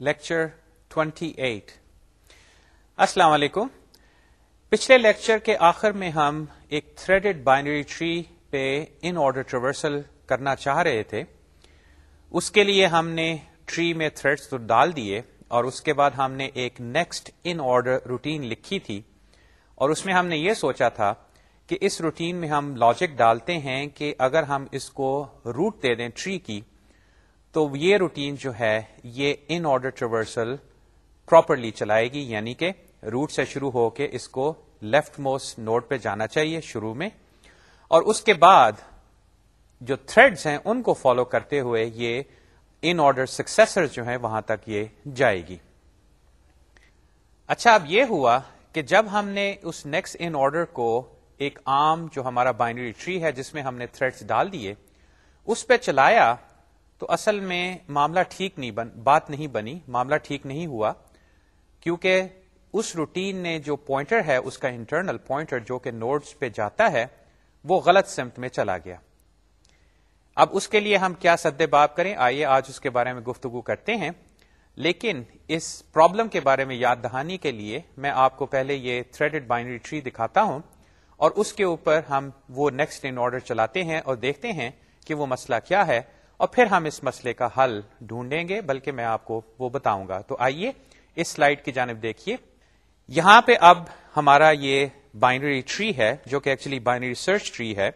Lecture 28 السلام علیکم۔ پچھلے لیکچر کے آخر میں ہم ایک تھریڈڈ بائنری ٹری پہ ان آرڈر ٹریورسل کرنا چاہ رہے تھے۔ اس کے لیے ہم نے ٹری میں تھریڈس تو ڈال دیے اور اس کے بعد ہم نے ایک نیکسٹ ان آرڈر روٹین لکھی تھی۔ اور اس میں ہم نے یہ سوچا تھا کہ اس روٹین میں ہم لاجک ڈالتے ہیں کہ اگر ہم اس کو روٹ دے دیں ٹری کی تو یہ روٹین جو ہے، یہ ان آرڈر ٹریورسل پراپرلی چلائے گی یعنی کہ روٹ سے شروع ہو کے اس کو لیفٹ موسٹ نوڈ پہ جانا چاہیے شروع میں۔ اور اس کے بعد جو تھریڈز ہیں، ان کو فالو کرتے ہوئے یہ ان آرڈر سکسیسر جو ہیں، وہاں تک یہ جائے گی اچھا اب یہ ہوا کہ جب ہم نے اس نیکسٹ ان آرڈر کو ایک عام جو ہمارا بائنری ٹری ہے، جس میں ہم نے تھریڈس ڈال دیے، اس پہ چلایا تو اصل میں معاملہ ٹھیک نہیں بن بات نہیں بنی، معاملہ ٹھیک نہیں ہوا، کیونکہ اس روٹین نے جو پوائنٹر ہے، اس کا انٹرنل پوائنٹر جو کہ نوٹس پہ جاتا ہے، وہ غلط سمت میں چلا گیا۔ اب اس کے لیے ہم کیا سدے باب کریں؟ آئیے آج اس کے بارے میں گفتگو کرتے ہیں۔ لیکن اس پرابلم کے بارے میں یاد دہانی کے لیے میں آپ کو پہلے یہ تھریڈڈ بائنری ٹری دکھاتا ہوں، اور اس کے اوپر ہم وہ نیکسٹ ان آرڈر چلاتے ہیں اور دیکھتے ہیں کہ وہ مسئلہ کیا ہے۔ اور پھر ہم اس مسئلے کا حل ڈھونڈیں گے، بلکہ میں آپ کو وہ بتاؤں گا۔ تو آئیے اس سلائڈ کی جانب دیکھیے۔ یہاں پہ اب ہمارا یہ بائنری ٹری ہے، جو کہ ایکچولی بائنری سرچ ٹری ہے،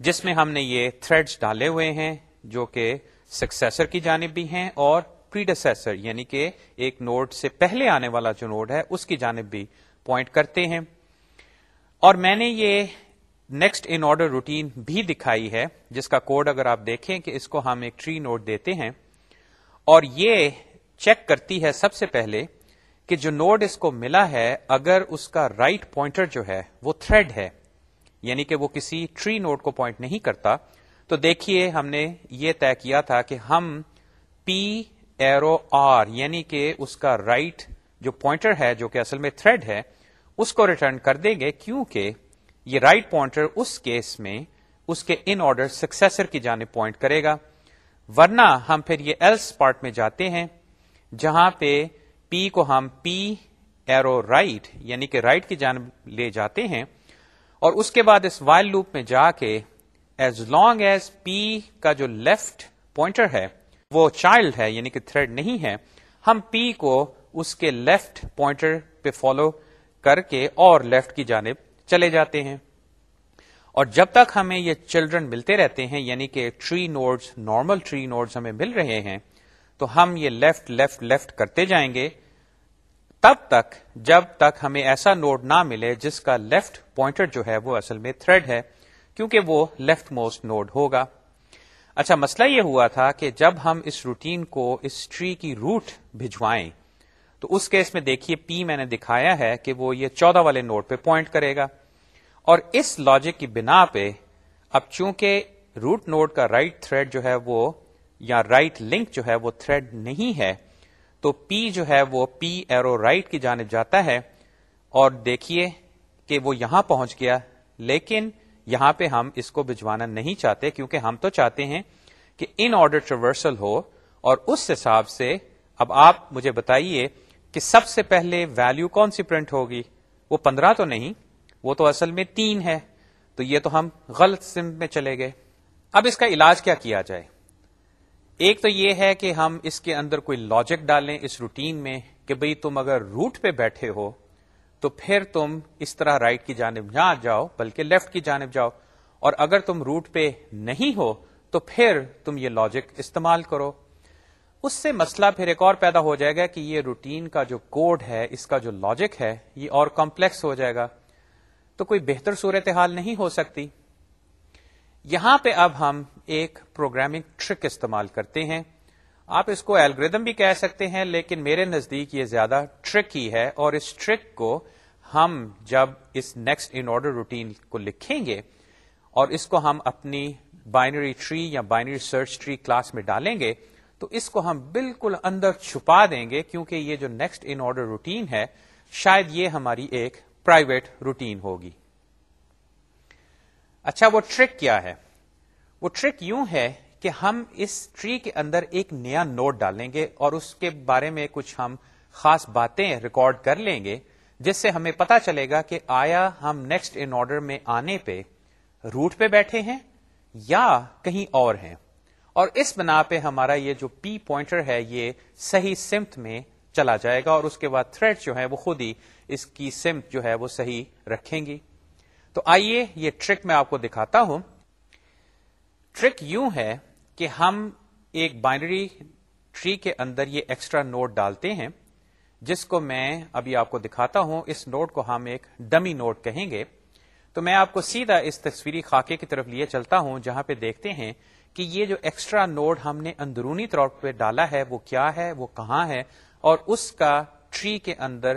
جس میں ہم نے یہ تھریڈز ڈالے ہوئے ہیں، جو کہ سکسیسر کی جانب بھی ہیں اور پریڈیسر یعنی کہ ایک نوڈ سے پہلے آنے والا جو نوڈ ہے، اس کی جانب بھی پوائنٹ کرتے ہیں۔ اور میں نے یہ نیکسٹ ان آرڈر روٹین بھی دکھائی ہے، جس کا کوڈ اگر آپ دیکھیں کہ اس کو ہم ایک ٹری نوٹ دیتے ہیں، اور یہ چیک کرتی ہے سب سے پہلے کہ جو نوڈ اس کو ملا ہے، اگر اس کا رائٹ right پوائنٹر جو ہے وہ تھریڈ ہے یعنی کہ وہ کسی ٹری نوڈ کو پوائنٹ نہیں کرتا۔ تو دیکھیے ہم نے یہ طے کیا تھا کہ ہم پی ایرو آر یعنی کہ اس کا رائٹ right جو پوائنٹر ہے، جو کہ اصل میں تھریڈ ہے، اس کو ریٹرن کر دیں گے۔ کیونکہ یہ رائٹ right پوائنٹر اس کیس میں اس کے ان آرڈر سکسیسر کی جانب پوائنٹ کرے گا۔ ورنہ ہم پھر یہ ایلس پارٹ میں جاتے ہیں جہاں پہ پی کو ہم پی ایرو رائٹ یعنی کہ رائٹ کی جانب لے جاتے ہیں اور اس کے بعد اس وائل لوپ میں جا کے ایز لانگ ایز پی کا جو لیفٹ پوائنٹر ہے وہ چائلڈ ہے یعنی کہ تھریڈ نہیں ہے، ہم پی کو اس کے لیفٹ پوائنٹر پہ فالو کر کے اور لیفٹ کی جانب چلے جاتے ہیں۔ اور جب تک ہمیں یہ چلڈرن ملتے رہتے ہیں یعنی کہ tree nodes normal tree nodes ہمیں مل رہے ہیں، تو ہم یہ لیفٹ لیفٹ لیفٹ کرتے جائیں گے۔ تب تک، جب تک ہمیں ایسا نوڈ نہ ملے جس کا لیفٹ پوائنٹر جو ہے وہ اصل میں تھریڈ ہے، کیونکہ وہ لیفٹ موسٹ نوڈ ہوگا۔ اچھا مسئلہ یہ ہوا تھا کہ جب ہم اس روٹین کو اس ٹری کی روٹ بھجوائیں تو اس کیس میں دیکھیے پی میں نے دکھایا ہے کہ وہ یہ چودہ والے نوٹ پہ پوائنٹ کرے گا۔ اور اس لاجک کی بنا پہ اب چونکہ روٹ نوڈ کا رائٹ right تھریڈ جو ہے وہ یا رائٹ right لنک جو ہے وہ تھریڈ نہیں ہے، تو پی جو ہے وہ پی ایرو رائٹ کی جانب جاتا ہے۔ اور دیکھیے کہ وہ یہاں پہنچ گیا، لیکن یہاں پہ ہم اس کو بھجوانا نہیں چاہتے، کیونکہ ہم تو چاہتے ہیں کہ ان آرڈر ٹریورسل ہو۔ اور اس حساب سے اب آپ مجھے بتائیے کہ سب سے پہلے ویلو کون سی پرنٹ ہوگی؟ وہ پندرہ تو نہیں، وہ تو اصل میں تین ہے۔ تو یہ تو ہم غلط سم میں چلے گئے۔ اب اس کا علاج کیا کیا جائے؟ ایک تو یہ ہے کہ ہم اس کے اندر کوئی لاجک ڈالیں اس روٹین میں کہ بھئی تم اگر روٹ پہ بیٹھے ہو، تو پھر تم اس طرح رائٹ کی جانب نہ جاؤ، بلکہ لیفٹ کی جانب جاؤ۔ اور اگر تم روٹ پہ نہیں ہو، تو پھر تم یہ لاجک استعمال کرو۔ اس سے مسئلہ پھر ایک اور پیدا ہو جائے گا کہ یہ روٹین کا جو کوڈ ہے، اس کا جو لاجک ہے، یہ اور کمپلیکس ہو جائے گا۔ تو کوئی بہتر صورتحال نہیں ہو سکتی۔ یہاں پہ اب ہم ایک پروگرامنگ ٹرک استعمال کرتے ہیں۔ آپ اس کو الگریدم بھی کہہ سکتے ہیں، لیکن میرے نزدیک یہ زیادہ ٹرک ہی ہے۔ اور اس ٹرک کو ہم جب اس نیکسٹ ان آرڈر روٹین کو لکھیں گے اور اس کو ہم اپنی بائنری ٹری یا بائنری سرچ ٹری کلاس میں ڈالیں گے تو اس کو ہم بالکل اندر چھپا دیں گے کیونکہ یہ جو نیکسٹ ان آرڈر روٹین ہے، شاید یہ ہماری ایک پرائیویٹ روٹین ہوگی۔ اچھا وہ ٹرک کیا ہے؟ وہ ٹرک یوں ہے کہ ہم اس ٹری کے اندر ایک نیا نوٹ ڈالیں گے اور اس کے بارے میں کچھ ہم خاص باتیں ریکارڈ کر لیں گے، جس سے ہمیں پتا چلے گا کہ آیا ہم نیکسٹ ان آرڈر میں آنے پہ روٹ پہ بیٹھے ہیں یا کہیں اور ہیں۔ اور اس بنا پہ ہمارا یہ جو پی پوائنٹر ہے یہ صحیح سمت میں چلا جائے گا اور اس کے بعد تھریڈ جو ہے وہ خود ہی اس کی سمت جو ہے وہ صحیح رکھیں گی۔ تو آئیے یہ ٹرک میں آپ کو دکھاتا ہوں۔ ٹرک یوں ہے کہ ہم ایک بائنری ٹری کے اندر یہ ایکسٹرا نوٹ ڈالتے ہیں، جس کو میں ابھی آپ کو دکھاتا ہوں۔ اس نوٹ کو ہم ایک ڈمی نوٹ کہیں گے۔ تو میں آپ کو سیدھا اس تصویری خاکے کی طرف لیے چلتا ہوں، جہاں پہ دیکھتے ہیں کہ یہ جو ایکسٹرا نوٹ ہم نے اندرونی طور پہ ڈالا ہے، وہ کیا ہے، وہ کہاں ہے؟ اور اس کا ٹری کے اندر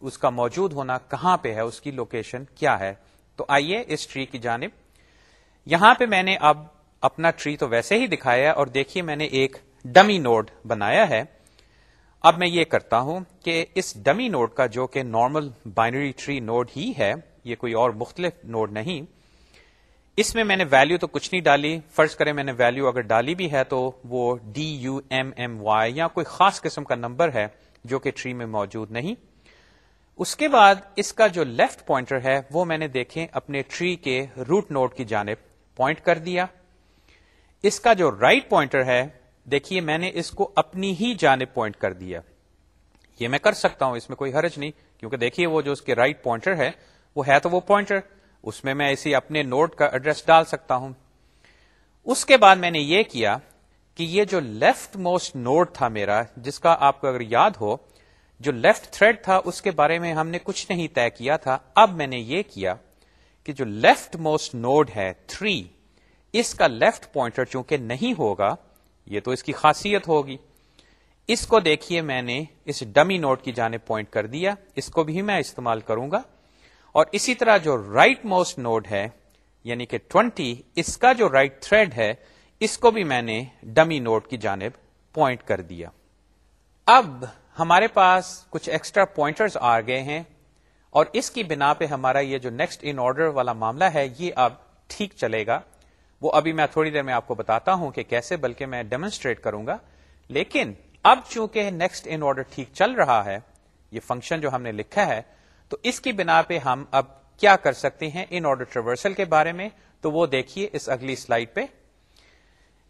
اس کا موجود ہونا کہاں پہ ہے؟ اس کی لوکیشن کیا ہے؟ تو آئیے اس ٹری کی جانب۔ یہاں پہ میں نے اب اپنا ٹری تو ویسے ہی دکھایا ہے اور دیکھیے میں نے ایک ڈمی نوڈ بنایا ہے۔ اب میں یہ کرتا ہوں کہ اس ڈمی نوڈ کا جو کہ نارمل بائنری ٹری نوڈ ہی ہے، یہ کوئی اور مختلف نوڈ نہیں۔ اس میں میں نے ویلو تو کچھ نہیں ڈالی، فرض کریں میں نے ویلو اگر ڈالی بھی ہے تو وہ D U M M Y یا کوئی خاص قسم کا نمبر ہے جو کہ ٹری میں موجود نہیں۔ اس کے بعد اس کا جو لیفٹ پوائنٹر ہے وہ میں نے دیکھیں اپنے ٹری کے روٹ نوڈ کی جانب پوائنٹ کر دیا۔ اس کا جو رائٹ right پوائنٹر ہے، دیکھیے میں نے اس کو اپنی ہی جانب پوائنٹ کر دیا۔ یہ میں کر سکتا ہوں، اس میں کوئی حرج نہیں، کیونکہ دیکھیے وہ جو اس کے رائٹ right پوائنٹر ہے، وہ ہے تو وہ پوائنٹر اس میں میں اسی اپنے نوٹ کا ایڈریس ڈال سکتا ہوں۔ اس کے بعد میں نے یہ کیا کہ یہ جو لیفٹ موسٹ نوٹ تھا میرا، جس کا آپ کو اگر یاد ہو، جو لیفٹ تھریڈ تھا، اس کے بارے میں ہم نے کچھ نہیں طے کیا تھا۔ اب میں نے یہ کیا کہ جو لیفٹ موسٹ نوڈ ہے تھری اس کا لیفٹ پوائنٹر چونکہ نہیں ہوگا، یہ تو اس کی خاصیت ہوگی۔ اس کو دیکھیے میں نے اس ڈمی نوٹ کی جانب پوائنٹ کر دیا۔ اس کو بھی میں استعمال کروں گا۔ اور اسی طرح جو رائٹ موسٹ نوڈ ہے یعنی کہ ٹوینٹی اس کا جو رائٹ right تھریڈ ہے، اس کو بھی میں نے ڈمی نوٹ کی جانب پوائنٹ کر دیا۔ اب ہمارے پاس کچھ ایکسٹرا پوائنٹرز آ گئے ہیں اور اس کی بنا پہ ہمارا یہ جو نیکسٹ ان آرڈر والا معاملہ ہے، یہ اب ٹھیک چلے گا وہ ابھی میں تھوڑی دیر میں آپ کو بتاتا ہوں کہ کیسے بلکہ میں ڈیمونسٹریٹ کروں گا۔ لیکن اب چونکہ نیکسٹ ان آرڈر ٹھیک چل رہا ہے، یہ فنکشن جو ہم نے لکھا ہے تو اس کی بنا پہ ہم اب کیا کر سکتے ہیں ان آرڈر ٹریورسل کے بارے میں؟ تو وہ دیکھیے اس اگلی سلائڈ پہ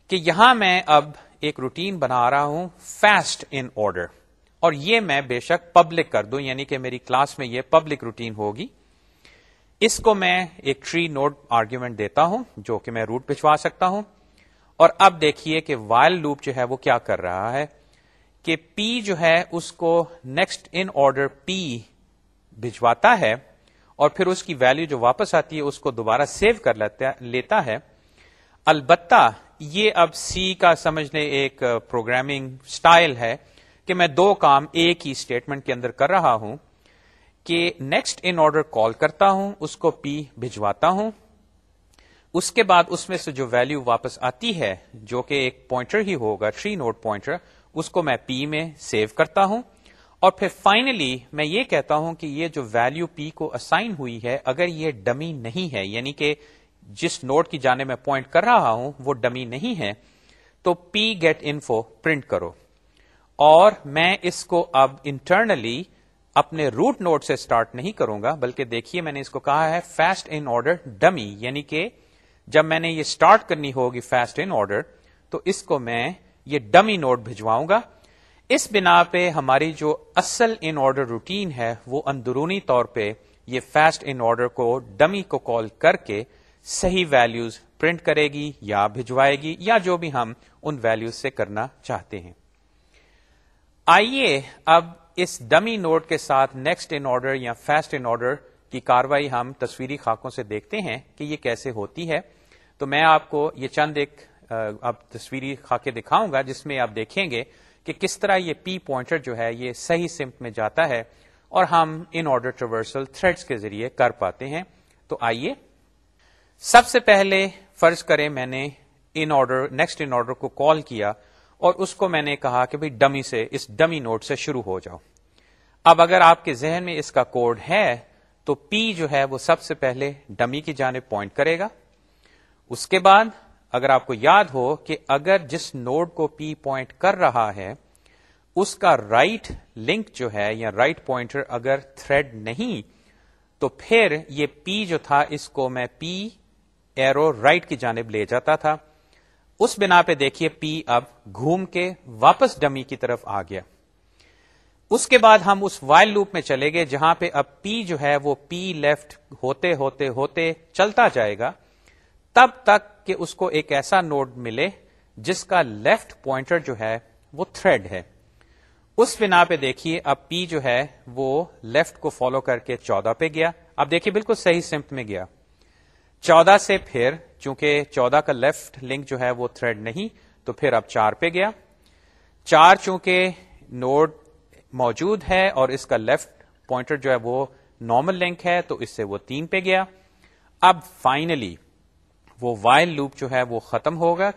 کہ یہاں میں اب ایک روٹین بنا رہا ہوں فاسٹ ان آرڈر اور یہ میں بے شک پبلک کر دوں یعنی کہ میری کلاس میں یہ پبلک روٹین ہوگی۔ اس کو میں ایک ٹری نوٹ آرگیومنٹ دیتا ہوں، جو کہ میں روٹ بھجوا سکتا ہوں۔ اور اب دیکھیے کہ وائل لوپ جو ہے وہ کیا کر رہا ہے کہ پی جو ہے اس کو نیکسٹ ان آرڈر پی بھجواتا ہے اور پھر اس کی ویلو جو واپس آتی ہے، اس کو دوبارہ سیو کر لیتا ہے۔ البتہ یہ اب سی کا سمجھنے ایک پروگرامنگ سٹائل ہے کہ میں دو کام ایک ہی اسٹیٹمنٹ کے اندر کر رہا ہوں کہ نیکسٹ ان آرڈر کال کرتا ہوں، اس کو پی بھجواتا ہوں۔ اس کے بعد اس میں سے جو ویلو واپس آتی ہے، جو کہ ایک پوائنٹر ہی ہوگا تھری نوٹ پوائنٹر اس کو میں پی میں سیو کرتا ہوں۔ اور پھر فائنلی میں یہ کہتا ہوں کہ یہ جو ویلو پی کو اسائن ہوئی ہے، اگر یہ ڈمی نہیں ہے یعنی کہ جس نوٹ کی جانے میں پوائنٹ کر رہا ہوں، وہ ڈمی نہیں ہے، تو پی گیٹ انفو پرنٹ کرو۔ اور میں اس کو اب انٹرنلی اپنے روٹ نوٹ سے اسٹارٹ نہیں کروں گا، بلکہ دیکھیے میں نے اس کو کہا ہے فاسٹ ان آرڈر ڈمی یعنی کہ جب میں نے یہ اسٹارٹ کرنی ہوگی فاسٹ ان آرڈر تو اس کو میں یہ ڈمی نوٹ بھجواؤں گا۔ اس بنا پہ ہماری جو اصل ان آرڈر روٹین ہے، وہ اندرونی طور پہ یہ فاسٹ ان آرڈر کو ڈمی کو کال کر کے صحیح ویلوز پرنٹ کرے گی یا بھجوائے گی یا جو بھی ہم ان ویلوز سے کرنا چاہتے ہیں۔ آئیے اب اس ڈمی نوٹ کے ساتھ نیکسٹ ان آرڈر یا فاسٹ ان آرڈر کی کاروائی ہم تصویری خاکوں سے دیکھتے ہیں کہ یہ کیسے ہوتی ہے۔ تو میں آپ کو یہ چند ایک اب تصویری خاکے دکھاؤں گا جس میں آپ دیکھیں گے۔ کہ کس طرح یہ پی پوائنٹر جو ہے یہ صحیح سمت میں جاتا ہے اور ہم ان آرڈر ٹریورسل تھریڈس کے ذریعے کر پاتے ہیں۔ تو آئیے۔ سب سے پہلے فرض کریں میں نے in order next in order کو کال کیا اور اس کو میں نے کہا کہ ڈمی سے، اس ڈمی نوٹ سے شروع ہو جاؤ۔ اب اگر آپ کے ذہن میں اس کا کوڈ ہے تو پی جو ہے وہ سب سے پہلے ڈمی کی جانب پوائنٹ کرے گا۔ اس کے بعد اگر آپ کو یاد ہو کہ اگر جس نوڈ کو پی پوائنٹ کر رہا ہے، اس کا رائٹ right لنک جو ہے یا رائٹ right پوائنٹر اگر تھریڈ نہیں، تو پھر یہ پی جو تھا، اس کو میں پی ایرو رائٹ کی جانب لے جاتا تھا۔ اس بنا پہ دیکھیے پی اب گھوم کے واپس ڈمی کی طرف آ گیا۔ اس کے بعد ہم اس وائل لوپ میں چلے گئے، جہاں پہ اب پی جو ہے، وہ پی لیفٹ ہوتے ہوتے ہوتے چلتا جائے گا۔ تب تک کہ اس کو ایک ایسا نوڈ ملے جس کا لیفٹ پوائنٹر جو ہے وہ تھریڈ ہے۔ اس بنا پہ دیکھیے، اب پی جو ہے وہ لیفٹ کو فالو کر کے چودہ پہ گیا۔ اب دیکھیے بالکل صحیح سمت میں گیا۔ چودہ سے پھر چونکہ چودہ کا لیفٹ لنک جو ہے وہ تھریڈ نہیں، تو پھر اب چار پہ گیا۔ چار چونکہ نوڈ موجود ہے اور اس کا لیفٹ پوائنٹر جو ہے وہ نارمل لنک ہے، تو اس سے وہ تین پہ گیا۔ اب فائنلی وہ وائل لوپ جو ہے وہ ختم ہوگا،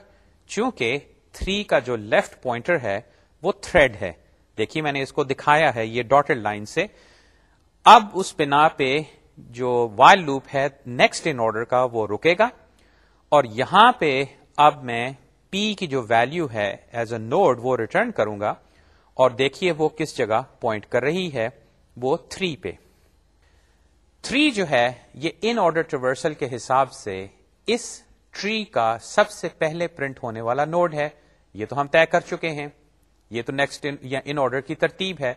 چونکہ تھری کا جو لیفٹ پوائنٹر ہے، وہ تھریڈ ہے۔ دیکھیے میں نے اس کو دکھایا ہے یہ ڈاٹڈ لائن سے۔ اب اس بنا پہ جو وائل لوپ ہے نیکسٹ ان آرڈر کا وہ رکے گا۔ اور یہاں پہ اب میں پی کی جو ویلو ہے ایز اے نوڈ وہ ریٹرن کروں گا۔ اور دیکھیے وہ کس جگہ پوائنٹ کر رہی ہے، وہ تھری پہ۔ تھری جو ہے، یہ ان آرڈر ٹریورسل کے حساب سے اس ٹری کا سب سے پہلے پرنٹ ہونے والا نوڈ ہے۔ یہ تو ہم طے کر چکے ہیں۔ یہ تو نیکسٹ یا ان آرڈر کی ترتیب ہے۔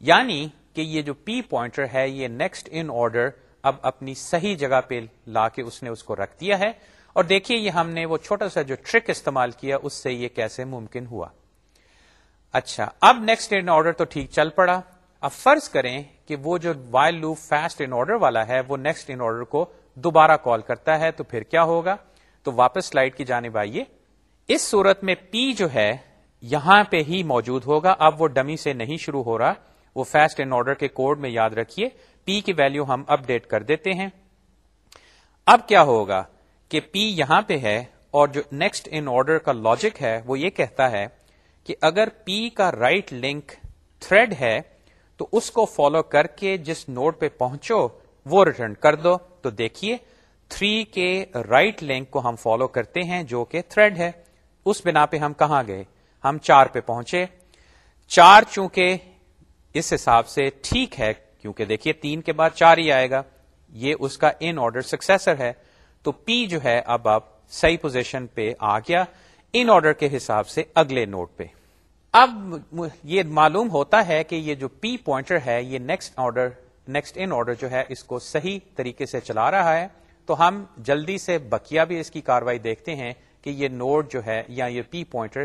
یعنی کہ یہ جو پی پوائنٹر ہے، یہ نیکسٹ ان آرڈر اب اپنی صحیح جگہ پہ لا کے اس نے اس کو رکھ دیا ہے۔ اور دیکھیے، یہ ہم نے وہ چھوٹا سا جو ٹرک استعمال کیا، اس سے یہ کیسے ممکن ہوا۔ اچھا اب نیکسٹ ان آرڈر تو ٹھیک چل پڑا۔ اب فرض کریں کہ وہ جو while loop first in order والا ہے، وہ نیکسٹ ان آرڈر کو دوبارہ کال کرتا ہے تو پھر کیا ہوگا؟ تو واپس سلائڈ کی جانب آئیے۔ اس صورت میں پی جو ہے، یہاں پہ ہی موجود ہوگا۔ اب وہ ڈمی سے نہیں شروع ہو رہا۔ وہ فاسٹ ان آرڈر کے کوڈ میں یاد رکھیے۔ پی کی ویلو ہم اپ ڈیٹ کر دیتے ہیں۔ اب کیا ہوگا کہ پی یہاں پہ ہے اور جو نیکسٹ ان آرڈر کا لاجک ہے، وہ یہ کہتا ہے کہ اگر پی کا رائٹ لنک تھریڈ ہے، تو اس کو فالو کر کے جس نوڈ پہ پہنچو، وہ ریٹرن کر دو۔ تو دیکھیے تھری کے رائٹ لنک کو ہم فالو کرتے ہیں جو کہ تھریڈ ہے۔ اس بنا پہ ہم کہاں گئے؟ ہم چار پہ پہنچے۔ چار چونکہ اس حساب سے ٹھیک ہے، کیونکہ دیکھیے تین کے بعد چار ہی آئے گا۔ یہ اس کا ان آرڈر سکسیسر ہے۔ تو پی جو ہے اب آپ صحیح پوزیشن پہ آ گیا۔ ان آرڈر کے حساب سے اگلے نوٹ پہ۔ اب یہ معلوم ہوتا ہے کہ یہ جو پی پوائنٹر ہے، یہ next order next in order جو ہے اس کو صحیح طریقے سے چلا رہا ہے، تو ہم جلدی سے بکیا بھی اس کی کاروائی دیکھتے ہیں کہ یہ نوڈ جو ہے یا یہ پی پوائنٹر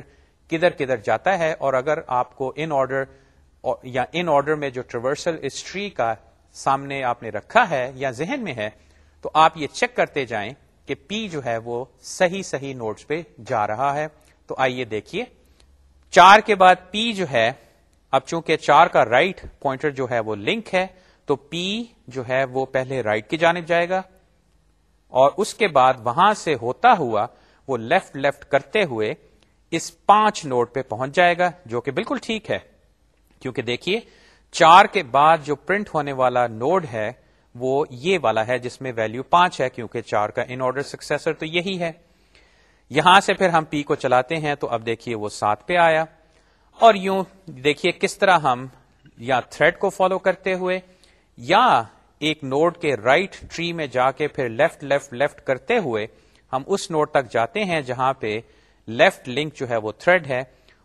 کدھر کدھر جاتا ہے اور اگر آپ کو ان آرڈر یا ان آرڈر میں جو ٹریورسل اس ٹری کا سامنے آپ نے رکھا ہے یا ذہن میں ہے، تو آپ یہ چیک کرتے جائیں کہ پی جو ہے وہ صحیح صحیح نوٹس پہ جا رہا ہے۔ تو آئیے دیکھیے۔ چار کے بعد پی جو ہے، اب چونکہ چار کا رائٹ right پوائنٹر جو ہے وہ لنک ہے تو پی جو ہے وہ پہلے رائٹ right کی جانب جائے گا اور اس کے بعد وہاں سے ہوتا ہوا وہ لیفٹ لیفٹ کرتے ہوئے اس پانچ نوٹ پہ پہنچ جائے گا جو کہ بالکل ٹھیک ہے۔ کیونکہ دیکھیے، چار کے بعد جو پرنٹ ہونے والا نوڈ ہے، وہ یہ والا ہے جس میں ویلو پانچ ہے، کیونکہ چار کا ان آرڈر سکسیسر تو یہی ہے۔ یہاں سے پھر ہم پی کو چلاتے ہیں تو اب دیکھیے وہ سات پہ آیا۔ اور یوں دیکھیے کس طرح ہم یا تھریڈ کو فالو کرتے ہوئے یا ایک نوڈ کے رائٹ right ٹری میں جا کے پھر لیفٹ لیفٹ لیفٹ کرتے ہوئے ہم اس نوڈ تک جاتے ہیں جہاں پہ لیفٹ لنک جو ہے وہ تھریڈ ہے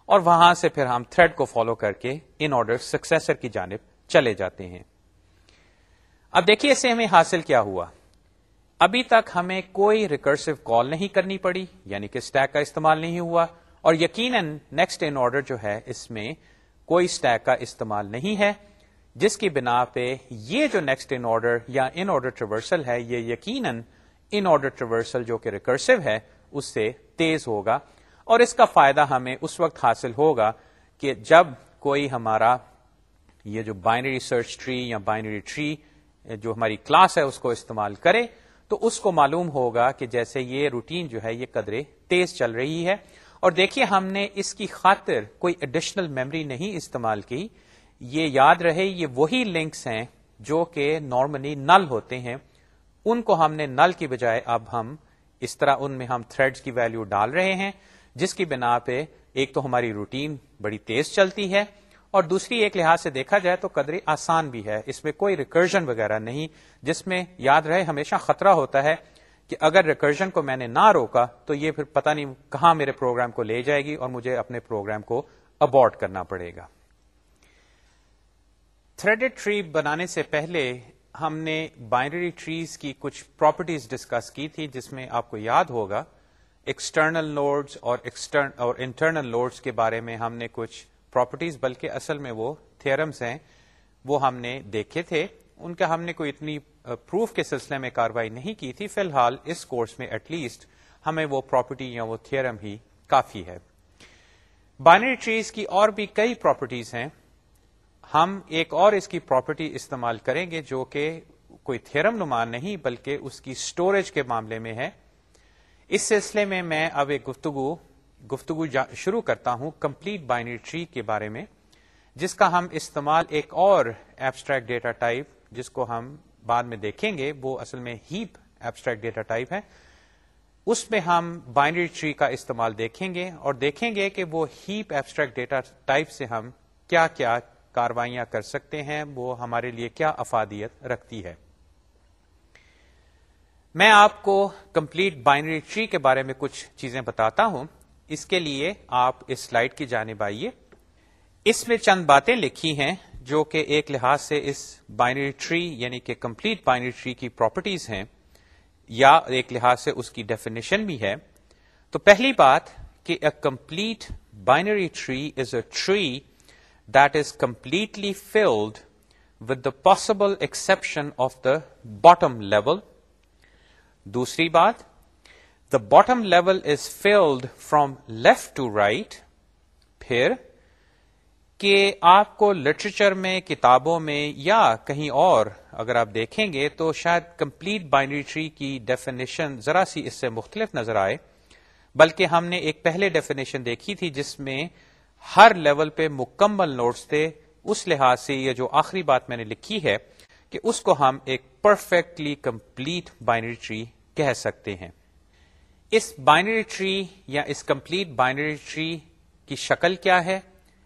اور وہاں سے پھر ہم تھریڈ کو فالو کر کے ان آرڈر سکسیسر کی جانب چلے جاتے ہیں۔ اب دیکھیے اسے ہمیں حاصل کیا ہوا۔ ابھی تک ہمیں کوئی ریکرسو کال نہیں کرنی پڑی یعنی کہ اسٹیک کا استعمال نہیں ہوا، اور یقیناً نیکسٹ ان آرڈر جو ہے اس میں کوئی اسٹیک کا استعمال نہیں ہے۔ جس کی بنا پہ یہ جو نیکسٹ ان آرڈر یا ان آرڈر ٹریورسل ہے، یہ یقیناً ان آرڈر ٹریورسل جو کہ ریکرسو ہے، اس سے تیز ہوگا۔ اور اس کا فائدہ ہمیں اس وقت حاصل ہوگا کہ جب کوئی ہمارا یہ جو بائنری سرچ ٹری یا بائنری ٹری جو ہماری کلاس ہے، اس کو استعمال کرے، تو اس کو معلوم ہوگا کہ جیسے یہ روٹین جو ہے، یہ قدرے تیز چل رہی ہے۔ اور دیکھیے، ہم نے اس کی خاطر کوئی ایڈیشنل میموری نہیں استعمال کی۔ یہ یاد رہے، یہ وہی لنکس ہیں جو کہ نارملی نل ہوتے ہیں۔ ان کو ہم نے نل کی بجائے اب ہم اس طرح ان میں ہم تھریڈز کی ویلو ڈال رہے ہیں، جس کی بنا پہ ایک تو ہماری روٹین بڑی تیز چلتی ہے، اور دوسری ایک لحاظ سے دیکھا جائے تو قدری آسان بھی ہے۔ اس میں کوئی ریکرجن وغیرہ نہیں، جس میں یاد رہے، ہمیشہ خطرہ ہوتا ہے کہ اگر ریکرجن کو میں نے نہ روکا تو یہ پھر پتہ نہیں کہاں میرے پروگرام کو لے جائے گی اور مجھے اپنے پروگرام کو ابورٹ کرنا پڑے گا۔ تھریڈ ٹری بنانے سے پہلے ہم نے بائنری ٹریز کی کچھ پراپرٹیز ڈسکس کی تھی، جس میں آپ کو یاد ہوگا ایکسٹرنل لوڈز اور اور انٹرنل لوڈز کے بارے میں ہم نے کچھ پراپرٹیز بلکہ اصل میں وہ تھرمس ہیں، وہ ہم نے دیکھے تھے۔ ان کا ہم نے کوئی اتنی پروف کے سلسلے میں کاروائی نہیں کی تھی۔ فی الحال اس کورس میں ایٹ لیسٹ ہمیں وہ پراپرٹی یا وہ تھرم ہی کافی ہے۔ بائنری ٹریز کی اور بھی کئی پراپرٹیز ہیں۔ ہم ایک اور اس کی پراپرٹی استعمال کریں گے جو کہ کوئی تھرم نمان نہیں بلکہ اس کی سٹوریج کے معاملے میں ہے۔ اس سلسلے میں میں اب ایک گفتگو گفتگو شروع کرتا ہوں کمپلیٹ بائنری ٹری کے بارے میں، جس کا ہم استعمال ایک اور ایبسٹریکٹ ڈیٹا ٹائپ جس کو ہم بعد میں دیکھیں گے، وہ اصل میں ہیپ ایبسٹریکٹ ڈیٹا ٹائپ ہے۔ اس میں ہم بائنری ٹری کا استعمال دیکھیں گے اور دیکھیں گے کہ وہ ہیپ ایبسٹریکٹ ڈیٹا ٹائپ سے ہم کیا کیا کاروائیاں کر سکتے ہیں، وہ ہمارے لیے کیا افادیت رکھتی ہے؟ میں آپ کو کمپلیٹ بائنری ٹری کے بارے میں کچھ چیزیں بتاتا ہوں۔ اس کے لیے آپ اس سلائڈ کی جانب آئیے۔ اس میں چند باتیں لکھی ہیں جو کہ ایک لحاظ سے اس بائنری ٹری یعنی کہ کمپلیٹ بائنری ٹری کی پراپرٹیز ہیں، یا ایک لحاظ سے اس کی ڈیفینیشن بھی ہے۔ تو پہلی بات کہ a complete binary tree is a tree that is completely filled with the possible exception of the bottom level دوسری بات the bottom level is filled from left to right پھر کہ آپ کو لٹریچر میں کتابوں میں یا کہیں اور اگر آپ دیکھیں گے تو شاید کمپلیٹ بائنری ٹری کی ڈیفینیشن ذرا سی اس سے مختلف نظر آئے بلکہ ہم نے ایک پہلے ڈیفینیشن دیکھی تھی جس میں ہر لیول پہ مکمل نوٹس تھے، اس لحاظ سے یہ جو آخری بات میں نے لکھی ہے کہ اس کو ہم ایک پرفیکٹلی کمپلیٹ بائنری ٹری کہہ سکتے ہیں۔ اس بائنری ٹری یا اس کمپلیٹ بائنری ٹری کی شکل کیا ہے؟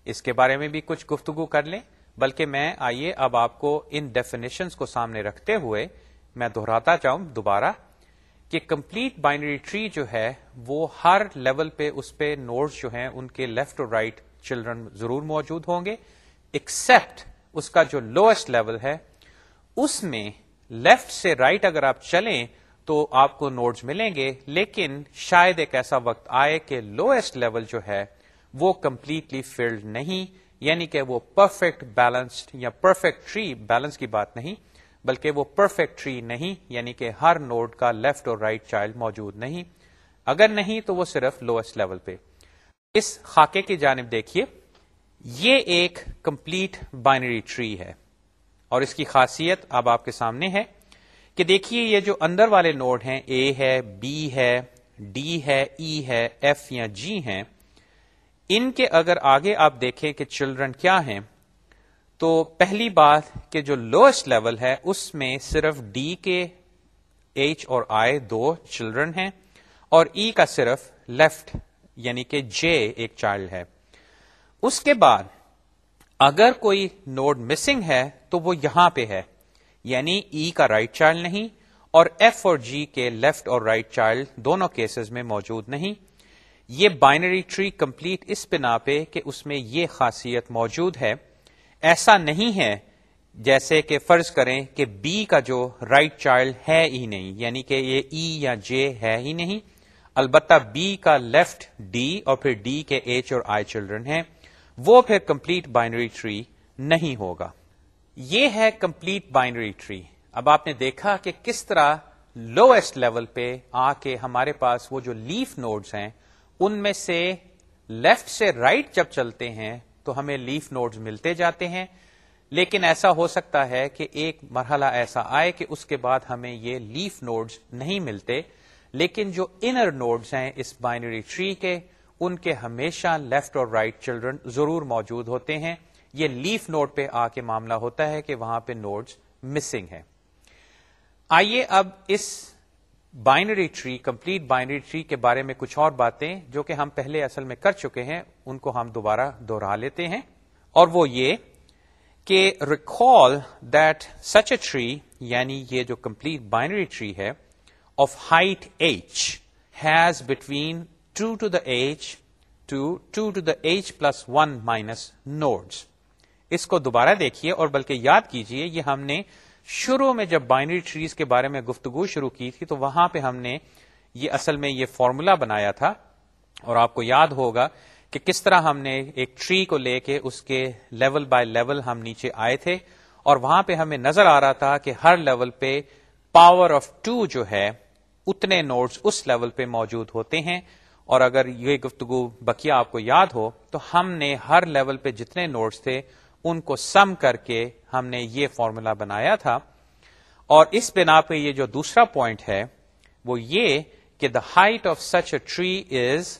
اس کے بارے میں بھی کچھ گفتگو کر لیں۔ بلکہ میں، آئیے، اب آپ کو ان ڈیفینیشنس کو سامنے رکھتے ہوئے میں دہراتا چاہوں دوبارہ۔ کہ کمپلیٹ بائنری ٹری جو ہے وہ ہر لیول پہ اس پہ نوٹس جو ہیں ان کے لیفٹ اور رائٹ چلڈرن ضرور موجود ہوں گے ایکسپٹ اس کا جو لوئسٹ لیول ہے، اس میں لیفٹ سے رائٹ right اگر آپ چلیں تو آپ کو نوٹس ملیں گے، لیکن شاید ایک ایسا وقت آئے کہ لوئسٹ لیول جو ہے وہ کمپلیٹلی فلڈ نہیں یعنی کہ وہ پرفیکٹ بیلنسڈ یا پرفیکٹ ٹری بیلنس کی بات نہیں۔ بلکہ وہ پرفیکٹ ٹری نہیں یعنی کہ ہر نوڈ کا لیفٹ اور رائٹ چائلڈ موجود نہیں۔ اگر نہیں تو وہ صرف لوئسٹ لیول پہ۔ اس خاکے کی جانب دیکھیے، یہ ایک کمپلیٹ بائنری ٹری ہے۔ اور اس کی خاصیت اب آپ کے سامنے ہے کہ دیکھیے یہ جو اندر والے نوڈ ہیں اے ہے بی ہے ڈی ہے ای e ہے ایف یا جی ہیں، ان کے اگر آگے آپ دیکھیں کہ چلڈرن کیا ہیں تو پہلی بات کہ جو لوئسٹ لیول ہے، اس میں صرف ڈی کے ایچ اور آئی دو چلڈرن ہیں اور ای e کا صرف لیفٹ یعنی کہ جے ایک چائلڈ ہے۔ اس کے بعد اگر کوئی نوڈ مسنگ ہے تو وہ یہاں پہ ہے یعنی ای e کا رائٹ right چائلڈ نہیں اور ایف اور جی کے لیفٹ اور رائٹ right چائلڈ دونوں کیسز میں موجود نہیں۔ یہ بائنری ٹری کمپلیٹ اس بنا پہ کہ اس میں یہ خاصیت موجود ہے۔ ایسا نہیں ہے جیسے کہ فرض کریں کہ بی کا جو رائٹ right چائلڈ ہے ہی نہیں یعنی کہ یہ ای e یا جے ہے ہی نہیں، البتہ بی کا لیفٹ ڈی اور پھر ڈی کے ایچ اور آئی چلڈرن ہیں، وہ پھر کمپلیٹ بائنری ٹری نہیں ہوگا۔ یہ ہے کمپلیٹ بائنری ٹری اب آپ نے دیکھا کہ کس طرح لوئسٹ لیول پہ آ کے ہمارے پاس وہ جو لیف نوڈز ہیں، ان میں سے لیفٹ سے رائٹ right جب چلتے ہیں تو ہمیں لیف نوڈز ملتے جاتے ہیں۔ لیکن ایسا ہو سکتا ہے کہ ایک مرحلہ ایسا آئے کہ اس کے بعد ہمیں یہ لیف نوڈز نہیں ملتے، لیکن جو انر نوڈز ہیں اس بائنری ٹری کے، ان کے ہمیشہ لیفٹ اور رائٹ right چلڈرن ضرور موجود ہوتے ہیں۔ یہ لیف نوٹ پہ آ کے معاملہ ہوتا ہے کہ وہاں پہ نوٹس مسنگ ہے آئیے اب اس binary tree, complete binary tree کے بارے میں کچھ اور باتیں جو کہ ہم پہلے اصل میں کر چکے ہیں، ان کو ہم دوبارہ دوہرا لیتے ہیں۔ اور وہ یہ کہ recall that such a tree یعنی یہ جو کمپلیٹ بائنری ٹری ہے of height h has between two to the h to two to the h plus one minus nodes اس کو دوبارہ دیکھیے اور بلکہ یاد کیجیے، یہ ہم نے شروع میں جب بائنری ٹریز کے بارے میں گفتگو شروع کی تھی تو وہاں پہ ہم نے یہ اصل میں یہ فارمولا بنایا تھا اور آپ کو یاد ہوگا کہ کس طرح ہم نے ایک ٹری کو لے کے اس کے لیول بائی لیول ہم نیچے آئے تھے اور وہاں پہ ہمیں نظر آ رہا تھا کہ ہر لیول پہ پاور آف ٹو جو ہے اتنے نوٹس اس لیول پہ موجود ہوتے ہیں اور اگر یہ گفتگو بکیا آپ کو یاد ہو تو ہم نے ہر لیول پہ جتنے نوٹس تھے ان کو سم کر کے ہم نے یہ فارمولا بنایا تھا۔ اور اس بنا پہ یہ جو دوسرا پوائنٹ ہے، وہ یہ کہ the height of such a tree is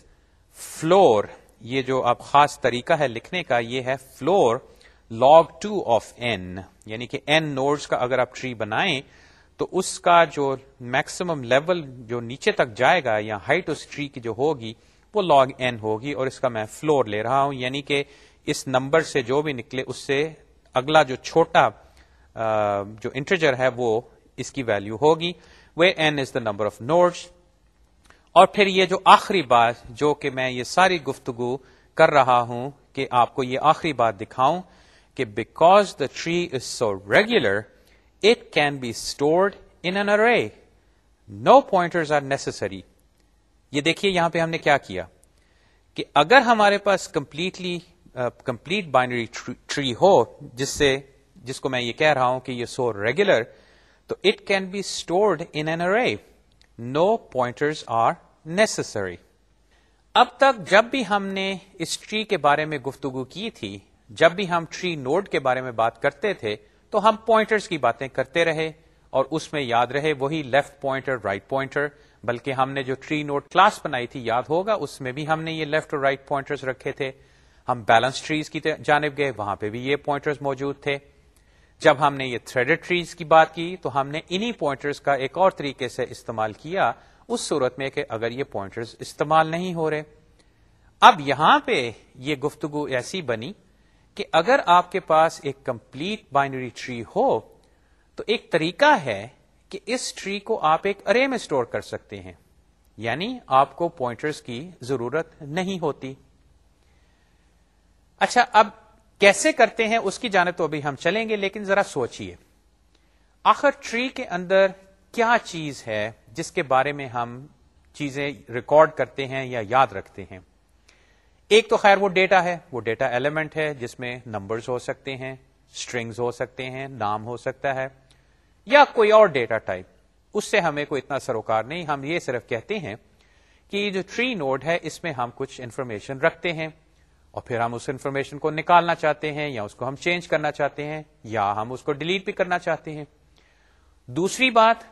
floor یہ جو اب خاص طریقہ ہے لکھنے کا، یہ ہے floor log two of n یعنی کہ این نوڈس کا اگر آپ ٹری بنائیں، تو اس کا جو میکسیمم لیول جو نیچے تک جائے گا یا ہائٹ اس ٹری کی جو ہوگی، وہ لاگ این ہوگی اور اس کا میں فلور لے رہا ہوں۔ یعنی کہ اس نمبر سے جو بھی نکلے، اس سے اگلا جو چھوٹا جو انٹرجر ہے، وہ اس کی ویلو ہوگی۔ وہ n is the number of nodes اور پھر یہ جو آخری بات، جو کہ میں یہ ساری گفتگو کر رہا ہوں کہ آپ کو یہ آخری بات دکھاؤں کہ because the tree is so regular it can be stored in an array no pointers are necessary یہ دیکھیے یہاں پہ ہم نے کیا کیا کہ اگر ہمارے پاس کمپلیٹلی کمپلیٹ بائنری ٹری ہو، جس سے، جس کو میں یہ کہہ رہا ہوں کہ یہ سو ریگولر تو it can be stored in an array no pointers are necessary اب تک جب بھی ہم نے اس ٹری کے بارے میں گفتگو کی تھی، جب بھی ہم ٹری نوڈ کے بارے میں بات کرتے تھے، تو ہم پوائنٹرز کی باتیں کرتے رہے اور اس میں یاد رہے وہی لیفٹ پوائنٹر رائٹ پوائنٹر بلکہ ہم نے جو ٹری نوڈ کلاس بنائی تھی، یاد ہوگا، اس میں بھی ہم نے یہ لیفٹ اور رائٹ پوائنٹرز رکھے تھے۔ ہم بیلنس ٹریز کی جانب گئے، وہاں پہ بھی یہ پوائنٹرز موجود تھے۔ جب ہم نے یہ تھریڈ ٹریز کی بات کی، تو ہم نے انہی پوائنٹرز کا ایک اور طریقے سے استعمال کیا۔ اس صورت میں کہ اگر یہ پوائنٹرز استعمال نہیں ہو رہے۔ اب یہاں پہ یہ گفتگو ایسی بنی کہ اگر آپ کے پاس ایک کمپلیٹ بائنری ٹری ہو، تو ایک طریقہ ہے کہ اس ٹری کو آپ ایک ارے میں اسٹور کر سکتے ہیں۔ یعنی آپ کو پوائنٹرز کی ضرورت نہیں ہوتی۔ اچھا اب کیسے کرتے ہیں؟ اس کی جانب تو ابھی ہم چلیں گے، لیکن ذرا سوچئے۔ آخر ٹری کے اندر کیا چیز ہے جس کے بارے میں ہم چیزیں ریکارڈ کرتے ہیں یا یاد رکھتے ہیں؟ ایک تو خیر وہ ڈیٹا ہے، وہ ڈیٹا ایلیمنٹ ہے جس میں نمبرز ہو سکتے ہیں اسٹرنگز ہو سکتے ہیں، نام ہو سکتا ہے، یا کوئی اور ڈیٹا ٹائپ۔ اس سے ہمیں کوئی اتنا سروکار نہیں، ہم یہ صرف کہتے ہیں کہ یہ جو ٹری نوڈ ہے، اس میں ہم کچھ انفارمیشن رکھتے ہیں۔ اور پھر ہم اس انفارمیشن کو نکالنا چاہتے ہیں یا اس کو ہم چینج کرنا چاہتے ہیں یا ہم اس کو ڈیلیٹ بھی کرنا چاہتے ہیں۔ دوسری بات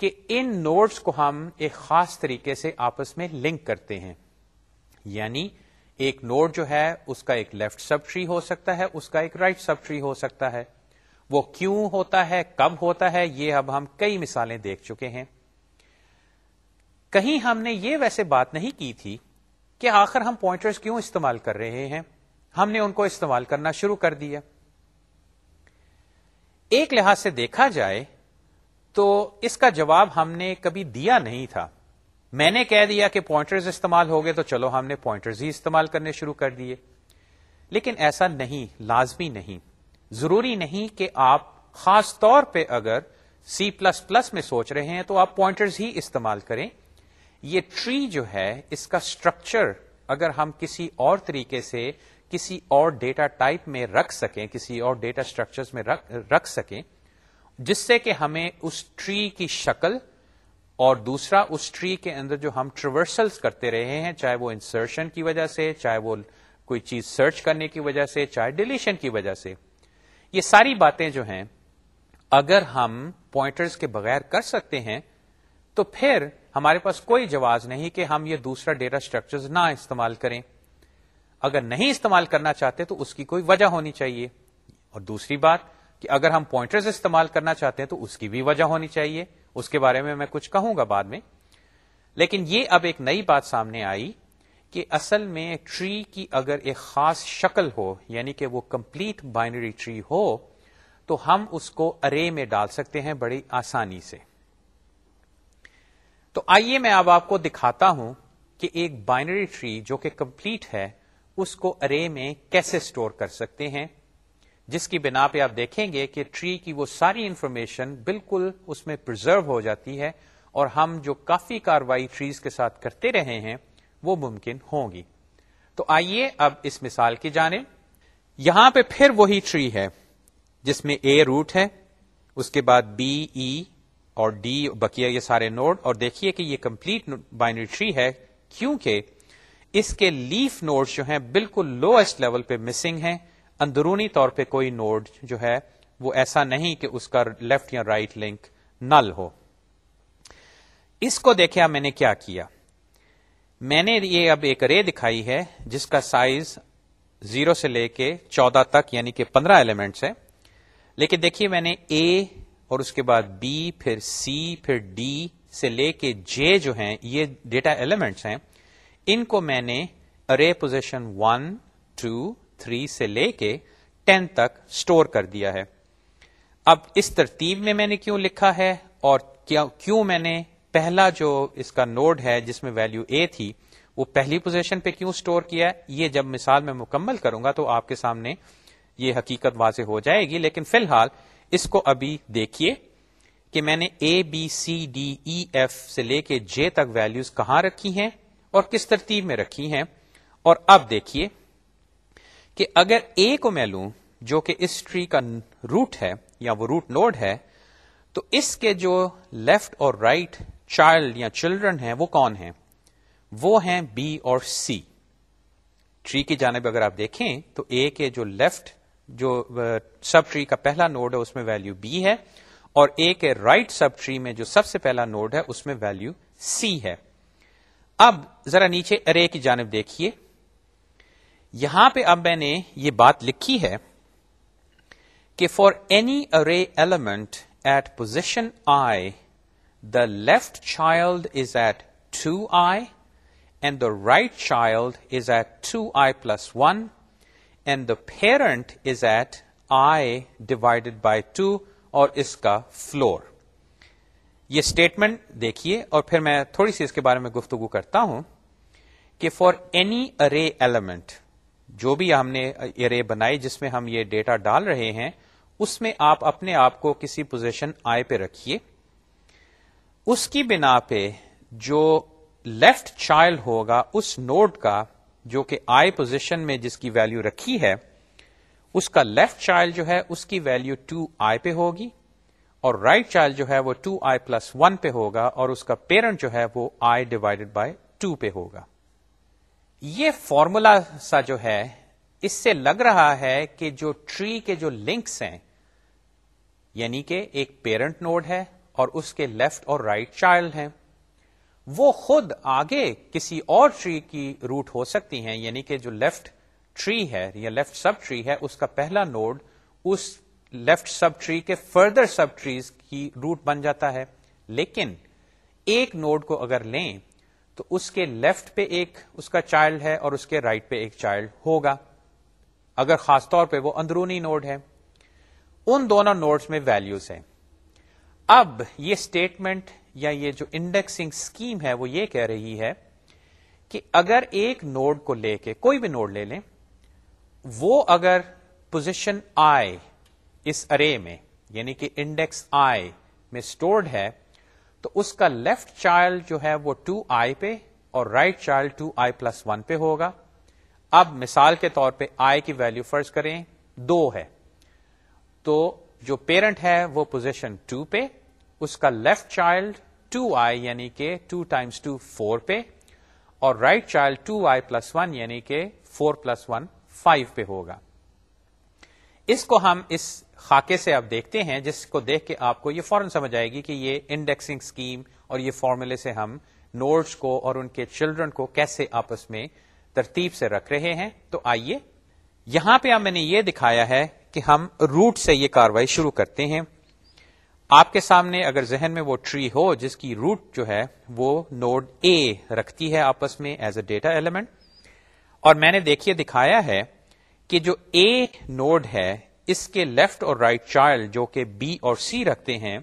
کہ ان نوڈز کو ہم ایک خاص طریقے سے آپس میں لنک کرتے ہیں۔ یعنی ایک نوڈ جو ہے، اس کا ایک لیفٹ سب ٹری ہو سکتا ہے، اس کا ایک رائٹ سب ٹری ہو سکتا ہے۔ وہ کیوں ہوتا ہے، کب ہوتا ہے، یہ اب ہم کئی مثالیں دیکھ چکے ہیں۔ کہیں ہم نے یہ ویسے بات نہیں کی تھی کہ آخر ہم پوائنٹرز کیوں استعمال کر رہے ہیں؟ ہم نے ان کو استعمال کرنا شروع کر دیا۔ ایک لحاظ سے دیکھا جائے تو اس کا جواب ہم نے کبھی دیا نہیں تھا۔ میں نے کہہ دیا کہ پوائنٹرز استعمال ہو گئے تو چلو ہم نے پوائنٹرز ہی استعمال کرنے شروع کر دیے۔ لیکن ایسا نہیں، لازمی نہیں۔ ضروری نہیں کہ آپ خاص طور پہ اگر سی پلس پلس میں سوچ رہے ہیں تو آپ پوائنٹرز ہی استعمال کریں۔ یہ ٹری جو ہے، اس کا اسٹرکچر اگر ہم کسی اور طریقے سے کسی اور ڈیٹا ٹائپ میں رکھ سکیں، کسی اور ڈیٹا اسٹرکچر میں رکھ سکیں، جس سے کہ ہمیں اس ٹری کی شکل اور دوسرا اس ٹری کے اندر جو ہم ٹریورسلس کرتے رہے ہیں، چاہے وہ انسرشن کی وجہ سے، چاہے وہ کوئی چیز سرچ کرنے کی وجہ سے، چاہے ڈیلیشن کی وجہ سے۔ یہ ساری باتیں جو ہیں، اگر ہم پوائنٹرز کے بغیر کر سکتے ہیں، تو پھر ہمارے پاس کوئی جواز نہیں کہ ہم یہ دوسرا ڈیٹا اسٹرکچر نہ استعمال کریں۔ اگر نہیں استعمال کرنا چاہتے تو اس کی کوئی وجہ ہونی چاہیے۔ اور دوسری بات کہ اگر ہم پوائنٹرز استعمال کرنا چاہتے ہیں تو اس کی بھی وجہ ہونی چاہیے۔ اس کے بارے میں میں کچھ کہوں گا بعد میں۔ لیکن یہ اب ایک نئی بات سامنے آئی کہ اصل میں ٹری کی اگر ایک خاص شکل ہو یعنی کہ وہ کمپلیٹ بائنری ٹری ہو، تو ہم اس کو ارے میں ڈال سکتے ہیں بڑی آسانی سے۔ تو آئیے میں اب آپ کو دکھاتا ہوں کہ ایک بائنری ٹری جو کہ کمپلیٹ ہے، اس کو ارے میں کیسے سٹور کر سکتے ہیں؟ جس کی بنا پہ آپ دیکھیں گے کہ ٹری کی وہ ساری انفارمیشن بالکل اس میں پرزرو ہو جاتی ہے اور ہم جو کافی کاروائی ٹریز کے ساتھ کرتے رہے ہیں، وہ ممکن ہوں گی تو آئیے اب اس مثال کی جانب۔ یہاں پہ پھر وہی ٹری ہے، جس میں اے روٹ ہے، اس کے بعد بی ای e, اور ڈی بکیا یہ سارے نوڈ اور دیکھیے کہ یہ کمپلیٹ بائنری ٹری ہے کیونکہ اس کے لیف نوڈ جو ہیں بالکل لوئسٹ لیول پہ مسنگ ہیں۔ اندرونی طور پہ کوئی نوڈ جو ہے وہ ایسا نہیں کہ اس کا لیفٹ یا رائٹ لنک نل ہو۔ اس کو دیکھا میں نے کیا کیا؟ میں نے یہ اب ایک رے دکھائی ہے جس کا سائز زیرو سے لے کے چودہ تک یعنی کہ پندرہ ایلیمنٹس ہے۔ لیکن دیکھیے میں نے اے اور اس کے بعد بی پھر سی پھر ڈی سے لے کے جے جو ہیں، یہ ڈیٹا ایلیمنٹس ہیں، ان کو میں نے array position one two three سے لے کے ٹین تک اسٹور کر دیا ہے۔ اب اس ترتیب میں میں نے کیوں لکھا ہے اور کیوں میں نے پہلا جو اس کا نوڈ ہے جس میں ویلو اے تھی، وہ پہلی پوزیشن پہ کیوں سٹور کیا ہے؟ یہ جب مثال میں مکمل کروں گا تو آپ کے سامنے یہ حقیقت واضح ہو جائے گی، لیکن فی الحال اس کو ابھی دیکھیے کہ میں نے A B C D E F سے لے کے جے تک ویلوز کہاں رکھی ہیں اور کس ترتیب میں رکھی ہیں؟ اور اب دیکھیے کہ اگر اے کو میں لوں جو کہ اس ٹری کا روٹ ہے یا وہ روٹ نوڈ ہے، تو اس کے جو لیفٹ اور رائٹ right چائلڈ یا چلڈرن ہیں وہ کون ہیں؟ وہ ہیں بی اور سی ٹری کی جانب اگر آپ دیکھیں تو اے کے جو لیفٹ جو سب ٹری کا پہلا نوڈ ہے، اس میں ویلو بی ہے، اور اے کے رائٹ سب ٹری میں جو سب سے پہلا نوڈ ہے، اس میں ویلو سی ہے۔ اب ذرا نیچے ارے کی جانب دیکھیے۔ یہاں پہ اب میں نے یہ بات لکھی ہے کہ for any array element at position I the left child is at two I and the right child is at two I plus one and the parent is at I divided by two اور اس کا floor یہ statement دیکھیے اور پھر میں تھوڑی سی اس کے بارے میں گفتگو کرتا ہوں کہ فار اینی ارے ایلیمنٹ جو بھی ہم نے ارے بنائی جس میں ہم یہ ڈیٹا ڈال رہے ہیں، اس میں آپ اپنے آپ کو کسی پوزیشن آئی پہ رکھیے۔ اس کی بنا پہ جو لیفٹ چائلڈ ہوگا، اس نوڈ کا جو کہ آئی پوزیشن میں جس کی ویلو رکھی ہے، اس کا لیفٹ چائلڈ جو ہے، اس کی ویلو ٹو آئی پہ ہوگی اور رائٹ right چائلڈ جو ہے، وہ ٹو آئی پلس ون پہ ہوگا اور اس کا پیرنٹ جو ہے، وہ آئی ڈیوائڈیڈ بائی ٹو پہ ہوگا۔ یہ فارمولا سا جو ہے، اس سے لگ رہا ہے کہ جو ٹری کے جو لنکس ہیں یعنی کہ ایک پیرنٹ نوڈ ہے اور اس کے لیفٹ اور رائٹ right چائلڈ ہیں۔ وہ خود آگے کسی اور ٹری کی روٹ ہو سکتی ہیں یعنی کہ جو لیفٹ ٹری ہے، یا لیفٹ سب ٹری ہے، اس کا پہلا نوڈ اس لیفٹ سب ٹری کے فردر سب ٹریز کی روٹ بن جاتا ہے۔ لیکن ایک نوڈ کو اگر لیں، تو اس کے لیفٹ پہ ایک اس کا چائلڈ ہے اور اس کے رائٹ right پہ ایک چائلڈ ہوگا۔ اگر خاص طور پہ وہ اندرونی نوڈ ہے۔ ان دونوں نوڈز میں ویلیوز ہیں۔ اب یہ اسٹیٹمنٹ یا یہ جو انڈیکسنگ اسکیم ہے وہ یہ کہہ رہی ہے کہ اگر ایک نوڈ کو لے کے کوئی بھی نوڈ لے لیں، وہ اگر پوزیشن آئی اس ارے میں یعنی کہ انڈیکس آئی میں اسٹورڈ ہے، تو اس کا لیفٹ چائلڈ جو ہے وہ ٹو آئی پہ اور right child two I plus one پہ ہوگا۔ اب مثال کے طور پہ آئی کی ویلو فرض کریں، دو ہے۔ تو جو پیرنٹ ہے وہ پوزیشن ٹو پہ اس کا لیفٹ چائلڈ ٹو آئی یعنی کہ ٹو ٹائمس ٹو فور پہ اور right child two I plus one یعنی کہ فور پلس ون فائیو پہ ہوگا۔ اس کو ہم اس خاکے سے اب دیکھتے ہیں، جس کو دیکھ کے آپ کو یہ فوراً سمجھ آئے گی کہ یہ انڈیکسنگ اسکیم اور یہ فارمولے سے ہم نوٹس کو اور ان کے چلڈرن کو کیسے آپس میں ترتیب سے رکھ رہے ہیں۔ تو آئیے، یہاں پہ اب میں نے یہ دکھایا ہے کہ ہم روٹ سے یہ کاروائی شروع کرتے ہیں۔ آپ کے سامنے اگر ذہن میں وہ ٹری ہو جس کی روٹ جو ہے وہ نوڈ اے رکھتی ہے آپس میں ایز اے ڈیٹا ایلیمنٹ اور میں نے دیکھیے دکھایا ہے کہ جو اے نوڈ ہے، اس کے لیفٹ اور رائٹ right چائلڈ جو کہ بی اور سی رکھتے ہیں،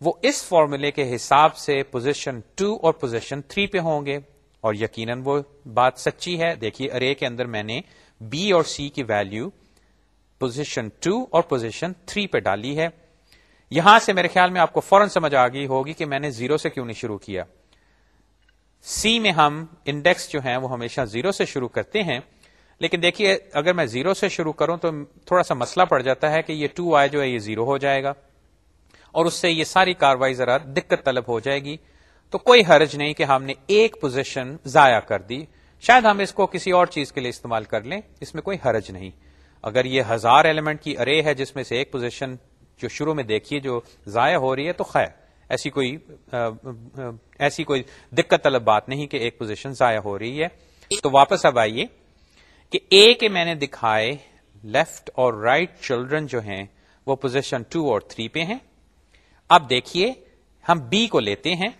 وہ اس فارمولے کے حساب سے پوزیشن ٹو اور پوزیشن تھری پہ ہوں گے، اور یقیناً وہ بات سچی ہے۔ دیکھیے ارے کے اندر میں نے بی اور سی کی ویلو پوزیشن ٹو اور پوزیشن تھری پہ ڈالی ہے۔ یہاں سے میرے خیال میں آپ کو فوراً سمجھ آ گئی ہوگی کہ میں نے زیرو سے کیوں نہیں شروع کیا۔ سی میں ہم انڈیکس جو ہیں وہ ہمیشہ زیرو سے شروع کرتے ہیں، لیکن دیکھیے اگر میں زیرو سے شروع کروں تو تھوڑا سا مسئلہ پڑ جاتا ہے کہ یہ ٹو آئی جو ہے یہ زیرو ہو جائے گا، اور اس سے یہ ساری کاروائی ذرا دقت طلب ہو جائے گی۔ تو کوئی حرج نہیں کہ ہم نے ایک پوزیشن ضائع کر دی۔ شاید ہم اس کو کسی اور چیز کے لیے استعمال کر لیں، اس میں کوئی حرج نہیں۔ اگر یہ ہزار ایلیمنٹ کی ارے ہے جس میں سے ایک پوزیشن جو شروع میں دیکھیے جو ضائع ہو رہی ہے تو خیر، ایسی کوئی ایسی کوئی دقت طلب بات نہیں کہ ایک پوزیشن ضائع ہو رہی ہے۔ تو واپس اب آئیے کہ اے کے میں نے دکھائے لیفٹ اور رائٹ right چلڈرن جو ہیں، وہ پوزیشن ٹو اور تھری پہ ہیں۔ اب دیکھیے ہم بی کو لیتے ہیں۔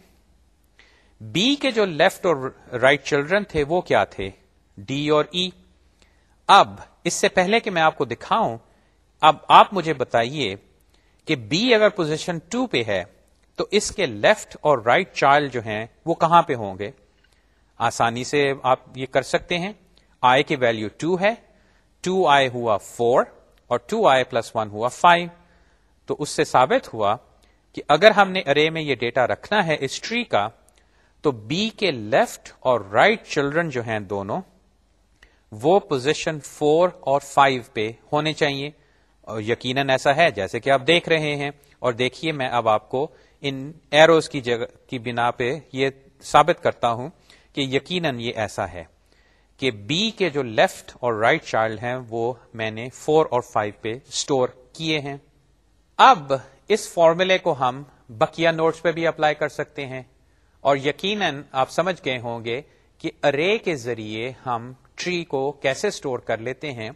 بی کے جو لیفٹ اور رائٹ right چلڈرن تھے، وہ کیا تھے؟ ڈی اور ای e. اب اس سے پہلے کہ میں آپ کو دکھاؤں، اب آپ مجھے بتائیے کہ بی اگر پوزیشن ٹو پہ ہے، تو اس کے لیفٹ اور رائٹ right چائلڈ جو ہیں، وہ کہاں پہ ہوں گے؟ آسانی سے آپ یہ کر سکتے ہیں. آئی کی ویلو ٹو ہے. ٹو آئی ہوا فور اور ٹو آئی پلس ون ہوا فائیو تو اس سے ثابت ہوا کہ اگر ہم نے ارے میں یہ ڈیٹا رکھنا ہے اس ٹری کا، تو بی کے لیفٹ اور رائٹ right چلڈرن جو ہیں دونوں، وہ پوزیشن فور اور فائیو پہ ہونے چاہیے. اور یقیناً ایسا ہے جیسے کہ آپ دیکھ رہے ہیں اور دیکھیے میں اب آپ کو ان ایروز کی جگہ کی بنا پہ یہ ثابت کرتا ہوں کہ یقیناً یہ ایسا ہے کہ بی کے جو لیفٹ اور رائٹ right چائلڈ ہیں وہ میں نے فور اور فائیو پہ اسٹور کیے ہیں۔ اب اس فارمولے کو ہم بکیا نوٹس پہ بھی اپلائی کر سکتے ہیں اور یقیناً آپ سمجھ گئے ہوں گے کہ ارے کے ذریعے ہم ٹری کو کیسے اسٹور کر لیتے ہیں۔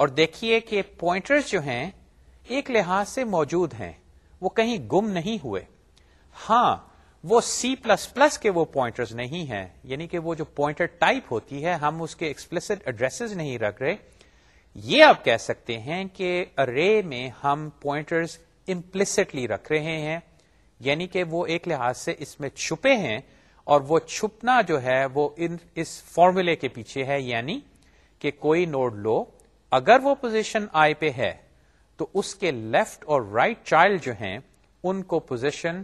اور دیکھیے کہ پوائنٹرز جو ہیں ایک لحاظ سے موجود ہیں۔ وہ کہیں گم نہیں ہوئے۔ ہاں وہ سی پلس پلس کے وہ پوائنٹرز نہیں ہیں۔ یعنی کہ وہ جو پوائنٹر ٹائپ ہوتی ہے، ہم اس کے ایکسپلسڈ ایڈریس نہیں رکھ رہے۔ یہ آپ کہہ سکتے ہیں کہ ارے میں ہم پوائنٹرز امپلسٹلی رکھ رہے ہیں۔ یعنی کہ وہ ایک لحاظ سے اس میں چھپے ہیں اور وہ چھپنا جو ہے، وہ ان اس فارمولے کے پیچھے ہے۔ یعنی کہ کوئی نوڈ لو۔ اگر وہ پوزیشن آئی پہ ہے، تو اس کے لیفٹ اور رائٹ right چائلڈ جو ہیں، ان کو پوزیشن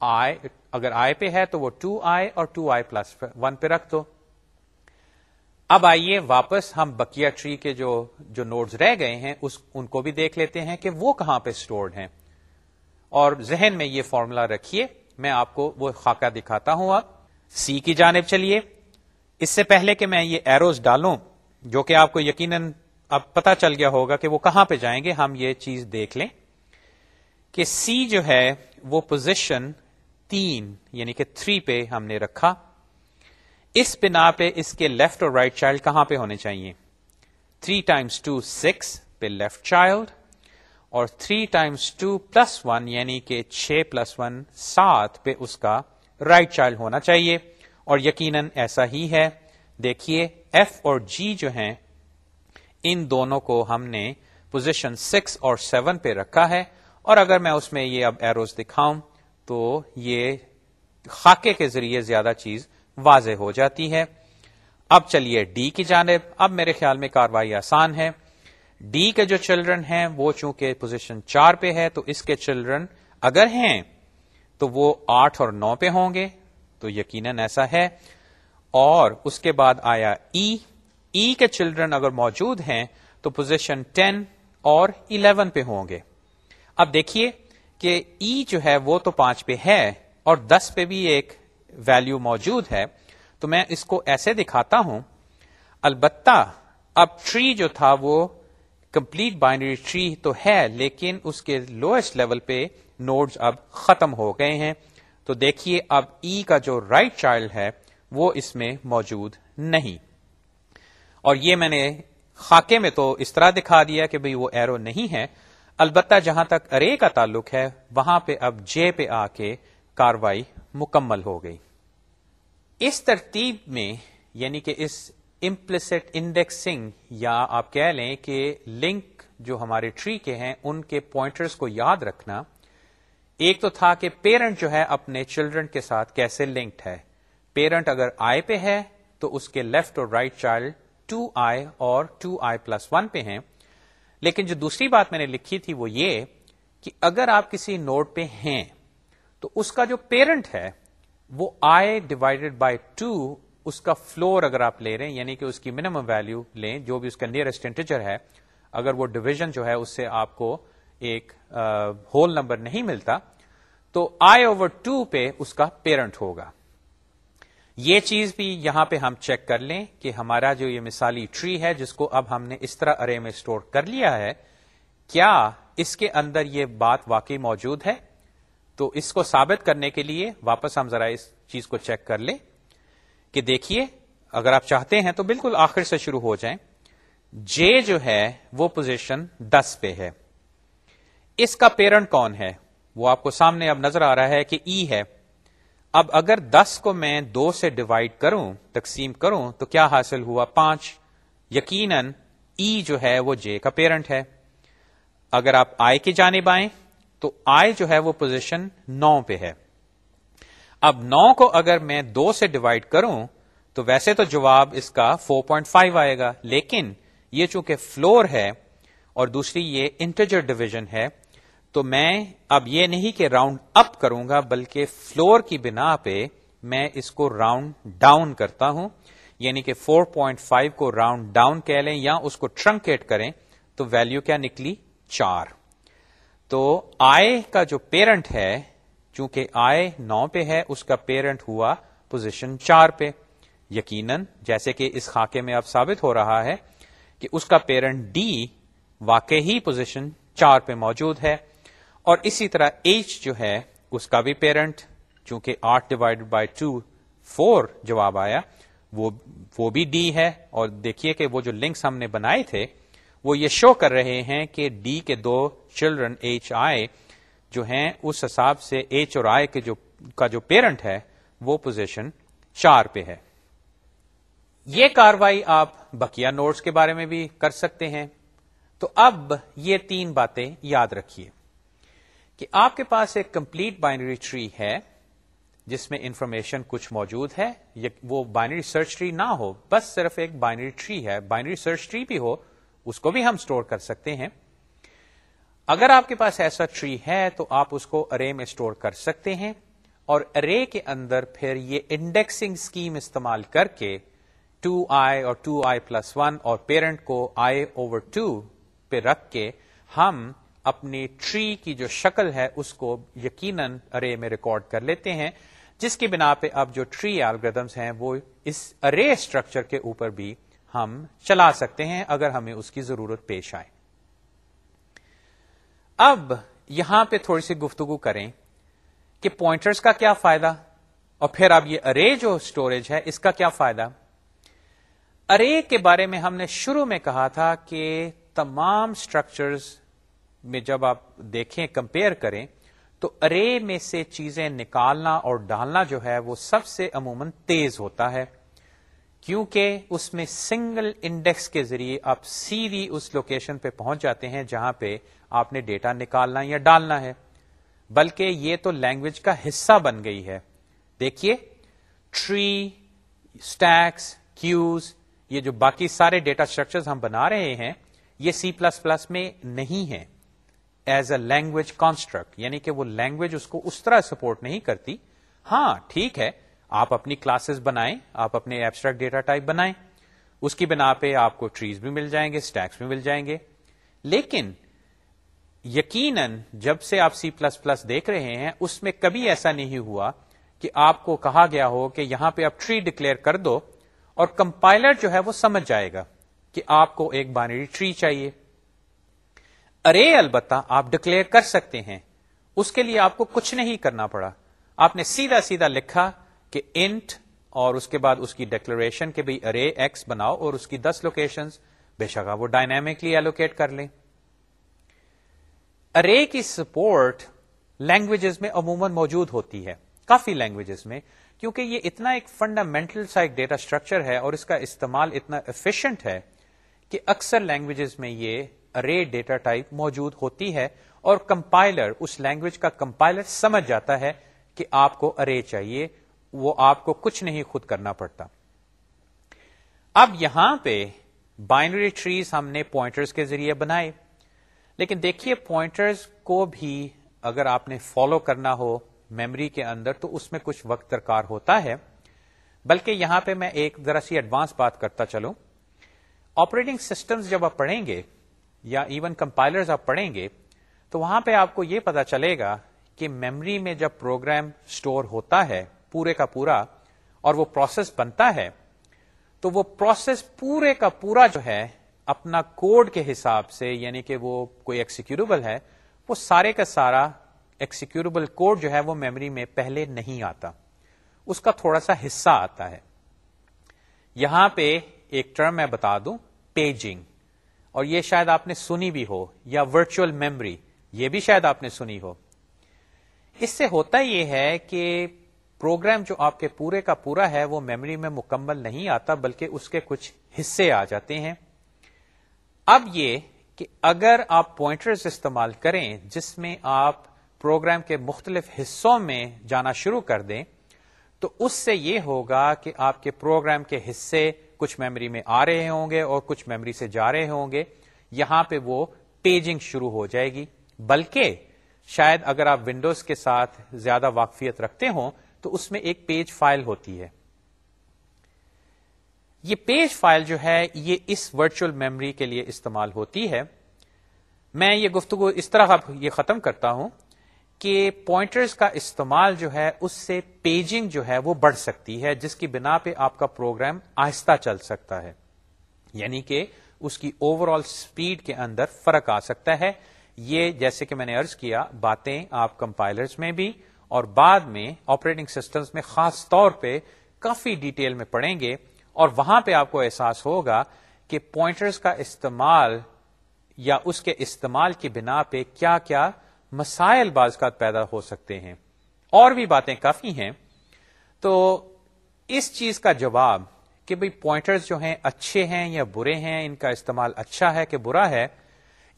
آئی، اگر آئی پہ ہے تو وہ ٹو آئی اور ٹو آئی پلس ون پہ رکھ دو۔ اب آئیے واپس ہم بکیا ٹری کے جو جو نوڈز رہ گئے ہیں، اس، ان کو بھی دیکھ لیتے ہیں کہ وہ کہاں پہ اسٹورڈ ہیں۔ اور ذہن میں یہ فارمولا رکھیے، میں آپ کو وہ خاکہ دکھاتا ہوں۔ اب سی کی جانب چلیے۔ اس سے پہلے کہ میں یہ ایروز ڈالوں، جو کہ آپ کو یقیناً اب پتا چل گیا ہوگا کہ وہ کہاں پہ جائیں گے، ہم یہ چیز دیکھ لیں کہ سی جو ہے وہ پوزیشن تین یعنی کہ تھری پہ ہم نے رکھا۔ اس بنا پہ اس کے لیفٹ اور رائٹ چائلڈ کہاں پہ ہونے چاہیے؟ تھری ٹائمس ٹو سکس پہ لیفٹ چائلڈ اور three times two plus one یعنی کہ چھ پلس ون سات پہ اس کا رائٹ right چائلڈ ہونا چاہیے۔ اور یقیناً ایسا ہی ہے۔ دیکھیے ایف اور جی جو ہیں ان دونوں کو ہم نے پوزیشن سکس اور سیون پہ رکھا ہے۔ اور اگر میں اس میں یہ اب ایروز دکھاؤں تو یہ خاکے کے ذریعے زیادہ چیز واضح ہو جاتی ہے۔ اب چلیے ڈی کی جانب۔ اب میرے خیال میں کاروائی آسان ہے۔ ڈی کے جو چلڈرن ہیں وہ چونکہ پوزیشن چار پہ ہے تو اس کے چلڈرن اگر ہیں تو وہ آٹھ اور نو پہ ہوں گے۔ تو یقیناً ایسا ہے۔ اور اس کے بعد آیا ای e. ای e کے چلڈرن اگر موجود ہیں تو پوزیشن ٹین اور الیون پہ ہوں گے۔ اب دیکھیے کہ ای e جو ہے وہ تو پانچ پہ ہے اور دس پہ بھی ایک ویلو موجود ہے۔ تو میں اس کو ایسے دکھاتا ہوں۔ البتہ اب ٹری جو تھا وہ کمپلیٹ بائنری ٹری تو ہے، لیکن اس کے لوئسٹ لیول پہ نوڈز اب ختم ہو گئے ہیں۔ تو دیکھیے اب ای کا جو رائٹ right چائلڈ ہے وہ اس میں موجود نہیں۔ اور یہ میں نے خاکے میں تو اس طرح دکھا دیا کہ بھئی وہ ایرو نہیں ہے۔ البتہ جہاں تک ارے کا تعلق ہے، وہاں پہ اب جے پہ آ کے کاروائی مکمل ہو گئی۔ اس ترتیب میں یعنی کہ اس امپلسٹ انڈیکسنگ یا آپ کہہ لیں کہ لنک جو ہمارے ٹری کے ہیں، ان کے پوائنٹرز کو یاد رکھنا۔ ایک تو تھا کہ پیرنٹ جو ہے اپنے چلڈرن کے ساتھ کیسے لنکڈ ہے۔ پیرنٹ اگر آئی پہ ہے، تو اس کے لیفٹ اور رائٹ چائلڈ ٹو آئی اور ٹو آئی پلس ون پہ ہیں۔ لیکن جو دوسری بات میں نے لکھی تھی وہ یہ کہ اگر آپ کسی نوٹ پہ ہیں تو اس کا جو پیرنٹ ہے وہ آئی ڈیوائڈیڈ بائی ٹو اس کا فلور اگر آپ لے رہے ہیں یعنی کہ اس کی منیمم ویلو لیں، جو بھی اس کا نیئرسٹ انٹیجر ہے، اگر وہ ڈویژن جو ہے اس سے آپ کو ایک ہول نمبر نہیں ملتا، تو آئی اوور ٹو پہ اس کا پیرنٹ ہوگا۔ یہ چیز بھی یہاں پہ ہم چیک کر لیں کہ ہمارا جو یہ مثالی ٹری ہے جس کو اب ہم نے اس طرح ارے میں اسٹور کر لیا ہے، کیا اس کے اندر یہ بات واقعی موجود ہے؟ تو اس کو ثابت کرنے کے لیے واپس ہم ذرا اس چیز کو چیک کر لیں کہ دیکھیے، اگر آپ چاہتے ہیں تو بالکل آخر سے شروع ہو جائیں۔ جے جو ہے وہ پوزیشن دس پہ ہے۔ اس کا پیرنٹ کون ہے؟ وہ آپ کو سامنے اب نظر آ رہا ہے کہ ای e ہے۔ اب اگر دس کو میں دو سے ڈیوائڈ کروں، تقسیم کروں، تو کیا حاصل ہوا؟ پانچ۔ یقیناً ای جو ہے وہ جے کا پیرنٹ ہے۔ اگر آپ آئی کی جانب آئیں، تو آئی جو ہے وہ پوزیشن نو پہ ہے۔ اب نو کو اگر میں دو سے ڈیوائڈ کروں، تو ویسے تو جواب اس کا 4.5 آئے گا۔ لیکن یہ چونکہ فلور ہے اور دوسری یہ انٹرجر ڈویژن ہے تو میں اب یہ نہیں کہ راؤنڈ اپ کروں گا، بلکہ فلور کی بنا پہ میں اس کو راؤنڈ ڈاؤن کرتا ہوں۔ یعنی کہ 4.5 کو راؤنڈ ڈاؤن کہہ لیں یا اس کو ٹرنکیٹ کریں، تو ویلو کیا نکلی؟ چار۔ تو آئے کا جو پیرنٹ ہے، چونکہ آئے نو پہ ہے، اس کا پیرنٹ ہوا پوزیشن چار پہ۔ یقیناً جیسے کہ اس خاکے میں اب ثابت ہو رہا ہے کہ اس کا پیرنٹ ڈی واقع ہی پوزیشن چار پہ موجود ہے۔ اور اسی طرح ایچ جو ہے، اس کا بھی پیرنٹ چونکہ آٹھ ڈیوائڈ بائی ٹو فور جواب آیا، وہ وہ بھی ڈی ہے۔ اور دیکھیے کہ وہ جو لنکس ہم نے بنائے تھے، وہ یہ شو کر رہے ہیں کہ ڈی کے دو چلڈرن ایچ آئے، جو ہیں، اس حساب سے ایچ اور آئی کے جو کا جو پیرنٹ ہے، وہ پوزیشن چار پہ ہے۔ یہ کاروائی آپ بکیا نوٹس کے بارے میں بھی کر سکتے ہیں۔ تو اب یہ تین باتیں یاد رکھیے۔ کہ آپ کے پاس ایک کمپلیٹ بائنری ٹری ہے جس میں انفارمیشن کچھ موجود ہے وہ بائنری سرچ ٹری نہ ہو، بس صرف ایک بائنری ٹری ہے، بائنری سرچ ٹری بھی ہو، اس کو بھی ہم اسٹور کر سکتے ہیں۔ اگر آپ کے پاس ایسا ٹری ہے تو آپ اس کو ارے میں اسٹور کر سکتے ہیں، اور ارے کے اندر پھر یہ انڈیکسنگ اسکیم استعمال کر کے ٹو آئی اور ٹو آئی پلس ون اور پیرنٹ کو آئی اوور ٹو پہ رکھ کے ہم اپنی ٹری کی جو شکل ہے، اس کو یقیناً ارے میں ریکارڈ کر لیتے ہیں۔ جس کی بنا پہ اب جو ٹری الگریدمس ہیں، وہ اس ارے اسٹرکچر کے اوپر بھی ہم چلا سکتے ہیں اگر ہمیں اس کی ضرورت پیش آئے۔ اب یہاں پہ تھوڑی سی گفتگو کریں کہ پوائنٹرز کا کیا فائدہ اور پھر اب یہ ارے جو اسٹوریج ہے، اس کا کیا فائدہ۔ ارے کے بارے میں ہم نے شروع میں کہا تھا کہ تمام اسٹرکچرز میں جب آپ دیکھیں کمپیئر کریں، تو ارے میں سے چیزیں نکالنا اور ڈالنا جو ہے وہ سب سے عموماً تیز ہوتا ہے، کیونکہ اس میں سنگل انڈیکس کے ذریعے آپ سیدھی اس لوکیشن پہ پہنچ جاتے ہیں جہاں پہ آپ نے ڈیٹا نکالنا یا ڈالنا ہے۔ بلکہ یہ تو لینگویج کا حصہ بن گئی ہے۔ دیکھیے ٹری اسٹیکس کیوز یہ جو باقی سارے ڈیٹا اسٹرکچر ہم بنا رہے ہیں، یہ سی پلس پلس میں نہیں ہے ایز اے لینگویج کانسٹرکٹ یعنی کہ وہ لینگویج اس کو اس طرح سپورٹ نہیں کرتی. ہاں ٹھیک ہے، آپ اپنی کلاسز بنائیں، آپ اپنے ایبسٹریکٹ ڈیٹا ٹائپ بنائیں، اس کی بنا پہ آپ کو ٹریز بھی مل جائیں گے اسٹیکس بھی مل جائیں گے. لیکن یقیناً جب سے آپ سی پلس پلس دیکھ رہے ہیں، اس میں کبھی ایسا نہیں ہوا کہ آپ کو کہا گیا ہو کہ یہاں پہ آپ ٹری ڈکلیئر کر دو اور کمپائلر جو ہے وہ سمجھ جائے گا کہ آپ کو ایک بائنری ٹری چاہیے. ارے البتہ آپ ڈکلیئر کر سکتے ہیں۔ اس کے لیے آپ کو کچھ نہیں کرنا پڑا۔ آپ نے سیدھا سیدھا لکھا کہ انٹ اور اس کے بعد اس کی ڈکلریشن کے بھی ارے ایکس بناؤ اور اس کی دس لوکیشن بے شک وہ ڈائنامکلی ایلوکیٹ کر لیں۔ ارے کی سپورٹ لینگویجز میں عموماً موجود ہوتی ہے، کافی لینگویجز میں، کیونکہ یہ اتنا ایک فنڈامنٹل سا ایک ڈیٹا اسٹرکچر ہے اور اس کا استعمال اتنا افیشینٹ ہے کہ اکثر لینگویجز میں یہ ارے ڈیٹا ٹائپ موجود ہوتی ہے اور کمپائلر اس لینگویج کا کمپائلر سمجھ جاتا ہے کہ آپ کو ارے چاہیے، وہ آپ کو کچھ نہیں خود کرنا پڑتا۔ اب یہاں پہ بائنری ٹریز ہم نے پوائنٹرز کے ذریعے بنائے۔ لیکن دیکھیے پوائنٹرز کو بھی اگر آپ نے فالو کرنا ہو میمری کے اندر تو اس میں کچھ وقت درکار ہوتا ہے۔ بلکہ یہاں پہ میں ایک ذرا سی ایڈوانس بات کرتا چلوں۔ آپریٹنگ سسٹمز جب آپ پڑھیں گے یا ایون کمپائلرز آپ پڑھیں گے، تو وہاں پہ آپ کو یہ پتا چلے گا کہ میمری میں جب پروگرام سٹور ہوتا ہے، پورے کا پورا، اور وہ پروسیس بنتا ہے، تو وہ پروسیس پورے کا پورا جو ہے، اپنا کوڈ کے حساب سے یعنی کہ وہ کوئی ایکسیکیوربل ہے، وہ سارے کا سارا ایکسیکیوربل کوڈ جو ہے، وہ میموری میں پہلے نہیں آتا۔ اس کا تھوڑا سا حصہ آتا ہے۔ یہاں پہ ایک ٹرم میں بتا دوں پیجنگ اور یہ شاید آپ نے سنی بھی ہو، یا ورچوئل میموری یہ بھی شاید آپ نے سنی ہو۔ اس سے ہوتا یہ ہے کہ پروگرام جو آپ کے پورے کا پورا ہے، وہ میموری میں مکمل نہیں آتا، بلکہ اس کے کچھ حصے آ جاتے ہیں۔ اب یہ کہ اگر آپ پوائنٹرز استعمال کریں، جس میں آپ پروگرام کے مختلف حصوں میں جانا شروع کر دیں، تو اس سے یہ ہوگا کہ آپ کے پروگرام کے حصے کچھ میموری میں آ رہے ہوں گے اور کچھ میموری سے جا رہے ہوں گے، یہاں پہ وہ پیجنگ شروع ہو جائے گی۔ بلکہ شاید اگر آپ ونڈوز کے ساتھ زیادہ واقفیت رکھتے ہوں تو اس میں ایک پیج فائل ہوتی ہے۔ یہ پیج فائل جو ہے، یہ اس ورچوئل میموری کے لیے استعمال ہوتی ہے۔ میں یہ گفتگو اس طرح اب یہ ختم کرتا ہوں۔ کہ پوائنٹرز کا استعمال جو ہے، اس سے پیجنگ جو ہے وہ بڑھ سکتی ہے، جس کی بنا پہ آپ کا پروگرام آہستہ چل سکتا ہے۔ یعنی کہ اس کی اوور آل اسپیڈ کے اندر فرق آ سکتا ہے۔ یہ جیسے کہ میں نے ارض کیا، باتیں آپ کمپائلرز میں بھی اور بعد میں آپریٹنگ سسٹمز میں خاص طور پہ کافی ڈیٹیل میں پڑھیں گے۔ اور وہاں پہ آپ کو احساس ہوگا کہ پوائنٹرز کا استعمال یا اس کے استعمال کی بنا پہ کیا کیا مسائل بعض کا پیدا ہو سکتے ہیں اور بھی باتیں کافی ہیں، تو اس چیز کا جواب کہ بھئی پوائنٹرز جو ہیں اچھے ہیں یا برے ہیں، ان کا استعمال اچھا ہے کہ برا ہے،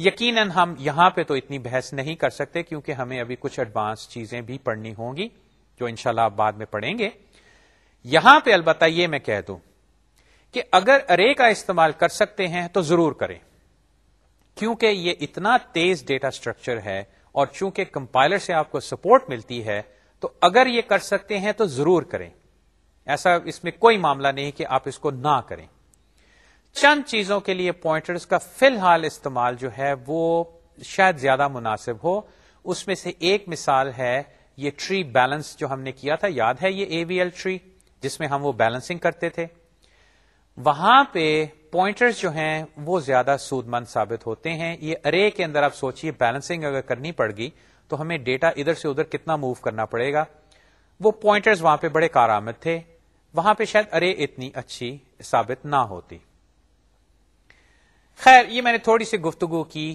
یقیناً ہم یہاں پہ تو اتنی بحث نہیں کر سکتے کیونکہ ہمیں ابھی کچھ ایڈوانس چیزیں بھی پڑھنی ہوں گی، جو انشاءاللہ آپ بعد میں پڑھیں گے۔ یہاں پہ البتہ یہ میں کہہ دوں کہ اگر ارے کا استعمال کر سکتے ہیں تو ضرور کریں، کیونکہ یہ اتنا تیز ڈیٹا اسٹرکچر ہے اور چونکہ کمپائلر سے آپ کو سپورٹ ملتی ہے، تو اگر یہ کر سکتے ہیں تو ضرور کریں۔ ایسا اس میں کوئی معاملہ نہیں کہ آپ اس کو نہ کریں۔ چند چیزوں کے لیے پوائنٹرز کا فی الحال استعمال جو ہے وہ شاید زیادہ مناسب ہو۔ اس میں سے ایک مثال ہے یہ ٹری بیلنس جو ہم نے کیا تھا، یاد ہے یہ اے وی ایل ٹری جس میں ہم وہ بیلنسنگ کرتے تھے۔ وہاں پہ پوائنٹرز جو ہیں وہ زیادہ سود مند ثابت ہوتے ہیں۔ یہ ارے کے اندر آپ سوچیے بیلنسنگ اگر کرنی پڑ گئی تو ہمیں ڈیٹا ادھر سے ادھر کتنا موو کرنا پڑے گا۔ وہ پوائنٹرز وہاں پہ بڑے کارآمد تھے۔ وہاں پہ شاید ارے اتنی اچھی ثابت نہ ہوتی۔ خیر، یہ میں نے تھوڑی سی گفتگو کی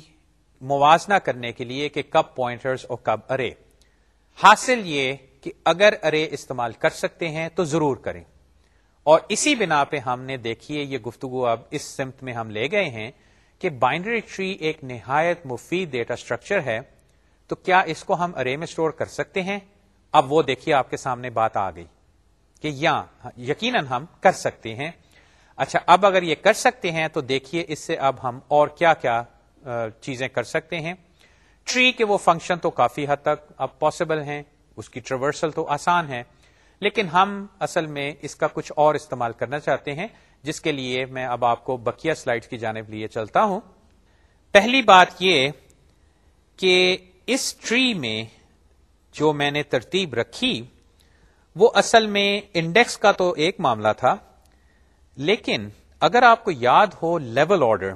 موازنہ کرنے کے لیے کہ کب پوائنٹرز اور کب ارے حاصل یہ کہ اگر ارے استعمال کر سکتے ہیں تو ضرور کریں۔ اور اسی بنا پہ ہم نے دیکھیے یہ گفتگو اب اس سمت میں ہم لے گئے ہیں کہ بائنڈری ٹری ایک نہایت مفید ڈیٹا اسٹرکچر ہے، تو کیا اس کو ہم ارے میں اسٹور کر سکتے ہیں؟ اب وہ دیکھیے آپ کے سامنے بات آ گئی کہ یا یقیناً ہم کر سکتے ہیں۔ اچھا اب اگر یہ کر سکتے ہیں تو دیکھیے اس سے اب ہم اور کیا کیا چیزیں کر سکتے ہیں۔ ٹری کے وہ فنکشن تو کافی حد تک اب پاسبل ہیں، اس کی ٹریورسل تو آسان ہے۔ لیکن ہم اصل میں اس کا کچھ اور استعمال کرنا چاہتے ہیں، جس کے لیے میں اب آپ کو بکیا سلائڈ کی جانب لیے چلتا ہوں۔ پہلی بات یہ کہ اس ٹری میں جو میں نے ترتیب رکھی، وہ اصل میں انڈیکس کا تو ایک معاملہ تھا، لیکن اگر آپ کو یاد ہو لیول آرڈر،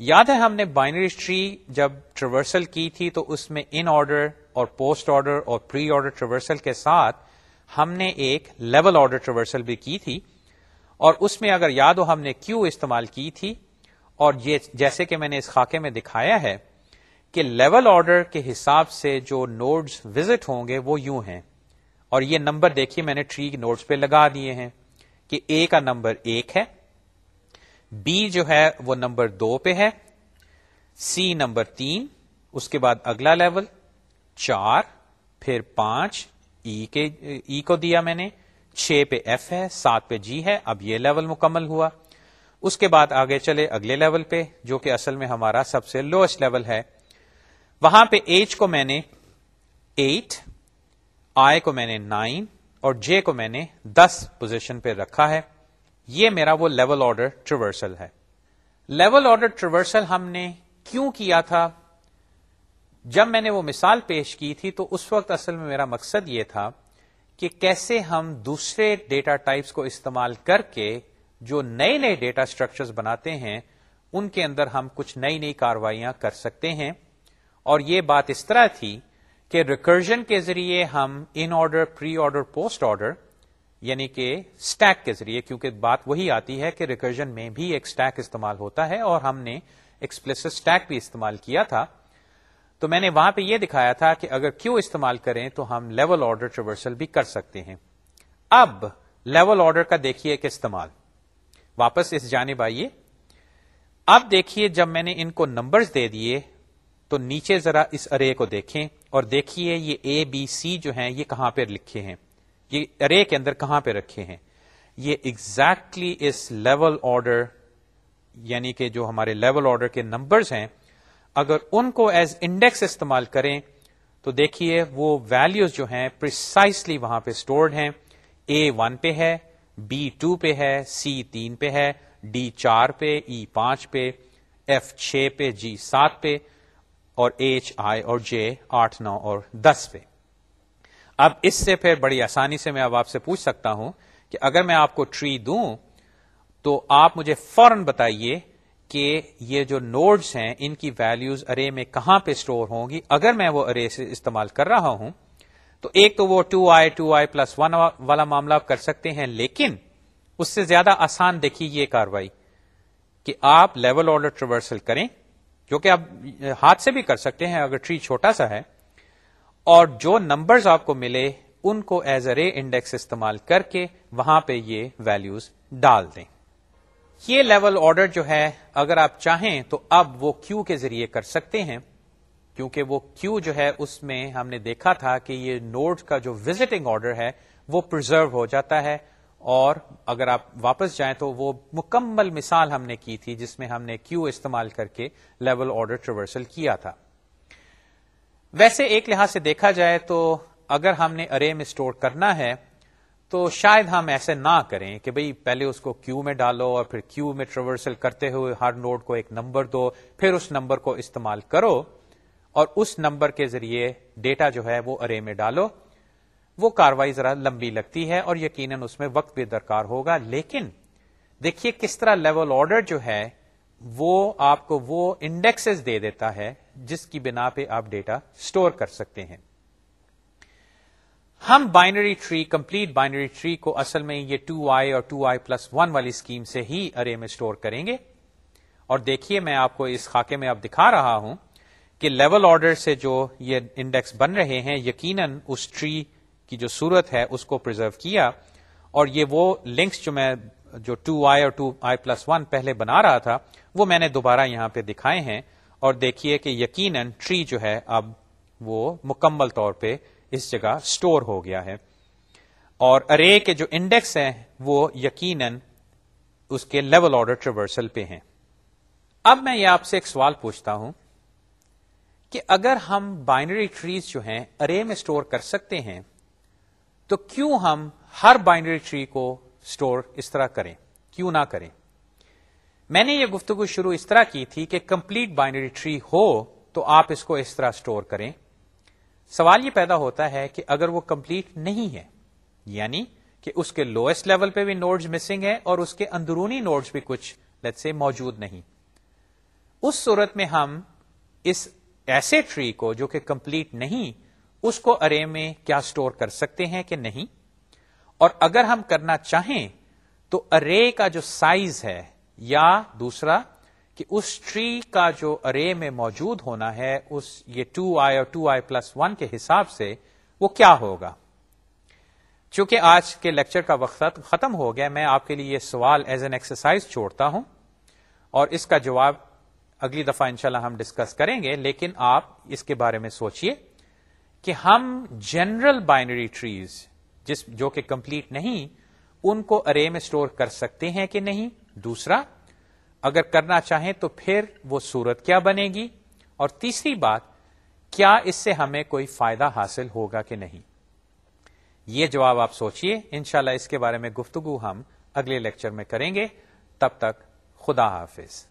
یاد ہے ہم نے بائنری ٹری جب ٹریورسل کی تھی تو اس میں ان آرڈر اور پوسٹ آرڈر اور پری آرڈر ٹریورسل کے ساتھ ہم نے ایک لیول آرڈر ٹریورسل بھی کی تھی اور اس میں اگر یاد ہو ہم نے کیو استعمال کی تھی اور یہ جیسے کہ میں نے اس خاکے میں دکھایا ہے کہ لیول آرڈر کے حساب سے جو نوڈز وزٹ ہوں گے وہ یوں ہیں اور یہ نمبر دیکھیے میں نے ٹری نوٹس پہ لگا دیے ہیں کہ اے کا نمبر ایک ہے بی جو ہے وہ نمبر دو پہ ہے سی نمبر تین، اس کے بعد اگلا لیول چار، پھر پانچ ای کے ای کو دیا میں نے، چھ پہ ایف ہے، سات پہ جی ہے، اب یہ لیول مکمل ہوا۔ اس کے بعد آگے چلے اگلے لیول پہ، جو کہ اصل میں ہمارا سب سے لوئسٹ لیول ہے۔ وہاں پہ ایچ کو میں نے ایٹ آئی کو میں نے نائن اور جے کو میں نے دس پوزیشن پہ رکھا ہے۔ یہ میرا وہ لیول آرڈر ٹریورسل ہے۔ لیول آرڈر ٹریورسل ہم نے کیوں کیا تھا؟ جب میں نے وہ مثال پیش کی تھی تو اس وقت اصل میں میرا مقصد یہ تھا کہ کیسے ہم دوسرے ڈیٹا ٹائپس کو استعمال کر کے جو نئے نئے ڈیٹا اسٹرکچرز بناتے ہیں، ان کے اندر ہم کچھ نئی نئی کاروائیاں کر سکتے ہیں۔ اور یہ بات اس طرح تھی کہ ریکرجن کے ذریعے ہم in order pre order post order یعنی کہ اسٹیک کے ذریعے، کیونکہ بات وہی آتی ہے کہ ریکرجن میں بھی ایک اسٹیک استعمال ہوتا ہے اور ہم نے ایکسپلس اسٹیک بھی استعمال کیا تھا۔ تو میں نے وہاں پہ یہ دکھایا تھا کہ اگر کیوں استعمال کریں تو ہم لیول آرڈر ٹریورسل بھی کر سکتے ہیں۔ اب لیول آرڈر کا دیکھیے ایک استعمال۔ واپس اس جانب آئیے۔ اب دیکھیے جب میں نے ان کو نمبرز دے دیے، تو نیچے ذرا اس ارے کو دیکھیں اور دیکھیے یہ اے بی سی جو ہیں، یہ کہاں پہ لکھے ہیں؟ یہ ارے کے اندر کہاں پہ رکھے ہیں؟ یہ ایگزیکٹلی exactly اس لیول آرڈر یعنی کہ جو ہمارے لیول آرڈر کے نمبرز ہیں اگر ان کو ایز انڈیکس استعمال کریں، تو دیکھیے وہ ویلوز جو ہیں پرسائسلی وہاں پہ اسٹورڈ ہیں۔ اے ون پہ ہے بی ٹو پہ ہے سی تین پہ ہے ڈی چار پہ e ای پانچ پہ ایف چھ پہ جی سات پہ، اور ایچ آئی اور جے آٹھ نو اور دس پہ۔ اب اس سے پھر بڑی آسانی سے میں اب آپ سے پوچھ سکتا ہوں کہ اگر میں آپ کو ٹری دوں، تو آپ مجھے فوراً بتائیے کہ یہ جو نوڈز ہیں، ان کی ویلیوز ارے میں کہاں پہ اسٹور ہوں گی؟ اگر میں وہ ارے سے استعمال کر رہا ہوں، تو ایک تو وہ two I two I plus one والا معاملہ آپ کر سکتے ہیں، لیکن اس سے زیادہ آسان دیکھیے یہ کاروائی کہ آپ لیول آرڈر ٹریورسل کریں، جو کہ آپ ہاتھ سے بھی کر سکتے ہیں اگر ٹری چھوٹا سا ہے، اور جو نمبرز آپ کو ملے، ان کو ایز اے انڈیکس استعمال کر کے وہاں پہ یہ ویلوز ڈال دیں۔ یہ لیول آرڈر جو ہے، اگر آپ چاہیں تو اب وہ کیو کے ذریعے کر سکتے ہیں، کیونکہ وہ کیو جو ہے، اس میں ہم نے دیکھا تھا کہ یہ نوڈ کا جو وزٹنگ آرڈر ہے، وہ پرزرو ہو جاتا ہے۔ اور اگر آپ واپس جائیں تو وہ مکمل مثال ہم نے کی تھی، جس میں ہم نے کیو استعمال کر کے لیول آرڈر ٹریورسل کیا تھا۔ ویسے ایک لحاظ سے دیکھا جائے تو اگر ہم نے ارے میں اسٹور کرنا ہے تو شاید ہم ایسے نہ کریں کہ بھئی پہلے اس کو کیو میں ڈالو اور پھر کیو میں ٹریورسل کرتے ہوئے ہر نوڈ کو ایک نمبر دو، پھر اس نمبر کو استعمال کرو اور اس نمبر کے ذریعے ڈیٹا جو ہے وہ ارے میں ڈالو۔ وہ کاروائی ذرا لمبی لگتی ہے اور یقیناً اس میں وقت بھی درکار ہوگا، لیکن دیکھیے کس طرح لیول آرڈر جو ہے وہ آپ کو وہ انڈیکسز دے دیتا ہے جس کی بنا پہ آپ ڈیٹا اسٹور کر سکتے ہیں۔ ہم binary tree, complete binary tree کو اصل میں یہ ٹو آئی اور ٹو آئی پلس ون والی اسکیم سے ہی ارے میں اسٹور کریں گے۔ اور دیکھیے میں آپ کو اس خاکے میں اب دکھا رہا ہوں کہ لیول آرڈر سے جو یہ انڈیکس بن رہے ہیں، یقیناً اس ٹری کی جو صورت ہے، اس کو پرزرو کیا۔ اور یہ وہ لنکس جو میں جو ٹو آئی اور ٹو آئی پلس ون پہلے بنا رہا تھا، وہ میں نے دوبارہ یہاں پہ دکھائے ہیں۔ اور دیکھیے کہ یقیناً ٹری جو ہے، اب وہ مکمل طور پہ اس جگہ اسٹور ہو گیا ہے۔ اور ارے کے جو انڈیکس ہیں وہ یقیناً اس کے لیول آرڈر ٹریورسل پہ ہیں۔ اب میں یہ آپ سے ایک سوال پوچھتا ہوں کہ اگر ہم بائنری ٹریز جو ہیں ارے میں اسٹور کر سکتے ہیں، تو کیوں ہم ہر بائنری ٹری کو اسٹور اس طرح کریں؟ کیوں نہ کریں؟ میں نے یہ گفتگو شروع اس طرح کی تھی کہ کمپلیٹ بائنری ٹری ہو تو آپ اس کو اس طرح اسٹور کریں۔ سوال یہ پیدا ہوتا ہے کہ اگر وہ کمپلیٹ نہیں ہے یعنی کہ اس کے لوئسٹ لیول پہ بھی نوڈز مسنگ ہے اور اس کے اندرونی نوڈز بھی کچھ سے موجود نہیں۔ اس صورت میں ہم اس ایسے ٹری کو جو کہ کمپلیٹ نہیں، اس کو ارے میں کیا اسٹور کر سکتے ہیں کہ نہیں؟ اور اگر ہم کرنا چاہیں تو ارے کا جو سائز ہے یا دوسرا کہ اس ٹری کا جو ارے میں موجود ہونا ہے، اس یہ ٹو آئی اور ٹو آئی پلس ون کے حساب سے وہ کیا ہوگا؟ چونکہ آج کے لیکچر کا وقت ختم ہو گیا، میں آپ کے لیے یہ سوال ایز این ایکسرسائز چھوڑتا ہوں اور اس کا جواب اگلی دفعہ انشاءاللہ ہم ڈسکس کریں گے، لیکن آپ اس کے بارے میں سوچئے کہ ہم جنرل بائنری ٹریز جس جو کہ کمپلیٹ نہیں، ان کو ارے میں اسٹور کر سکتے ہیں کہ نہیں؟ دوسرا اگر کرنا چاہیں تو پھر وہ صورت کیا بنے گی؟ اور تیسری بات، کیا اس سے ہمیں کوئی فائدہ حاصل ہوگا کہ نہیں؟ یہ جواب آپ سوچئے، انشاءاللہ اس کے بارے میں گفتگو ہم اگلے لیکچر میں کریں گے۔ تب تک خدا حافظ۔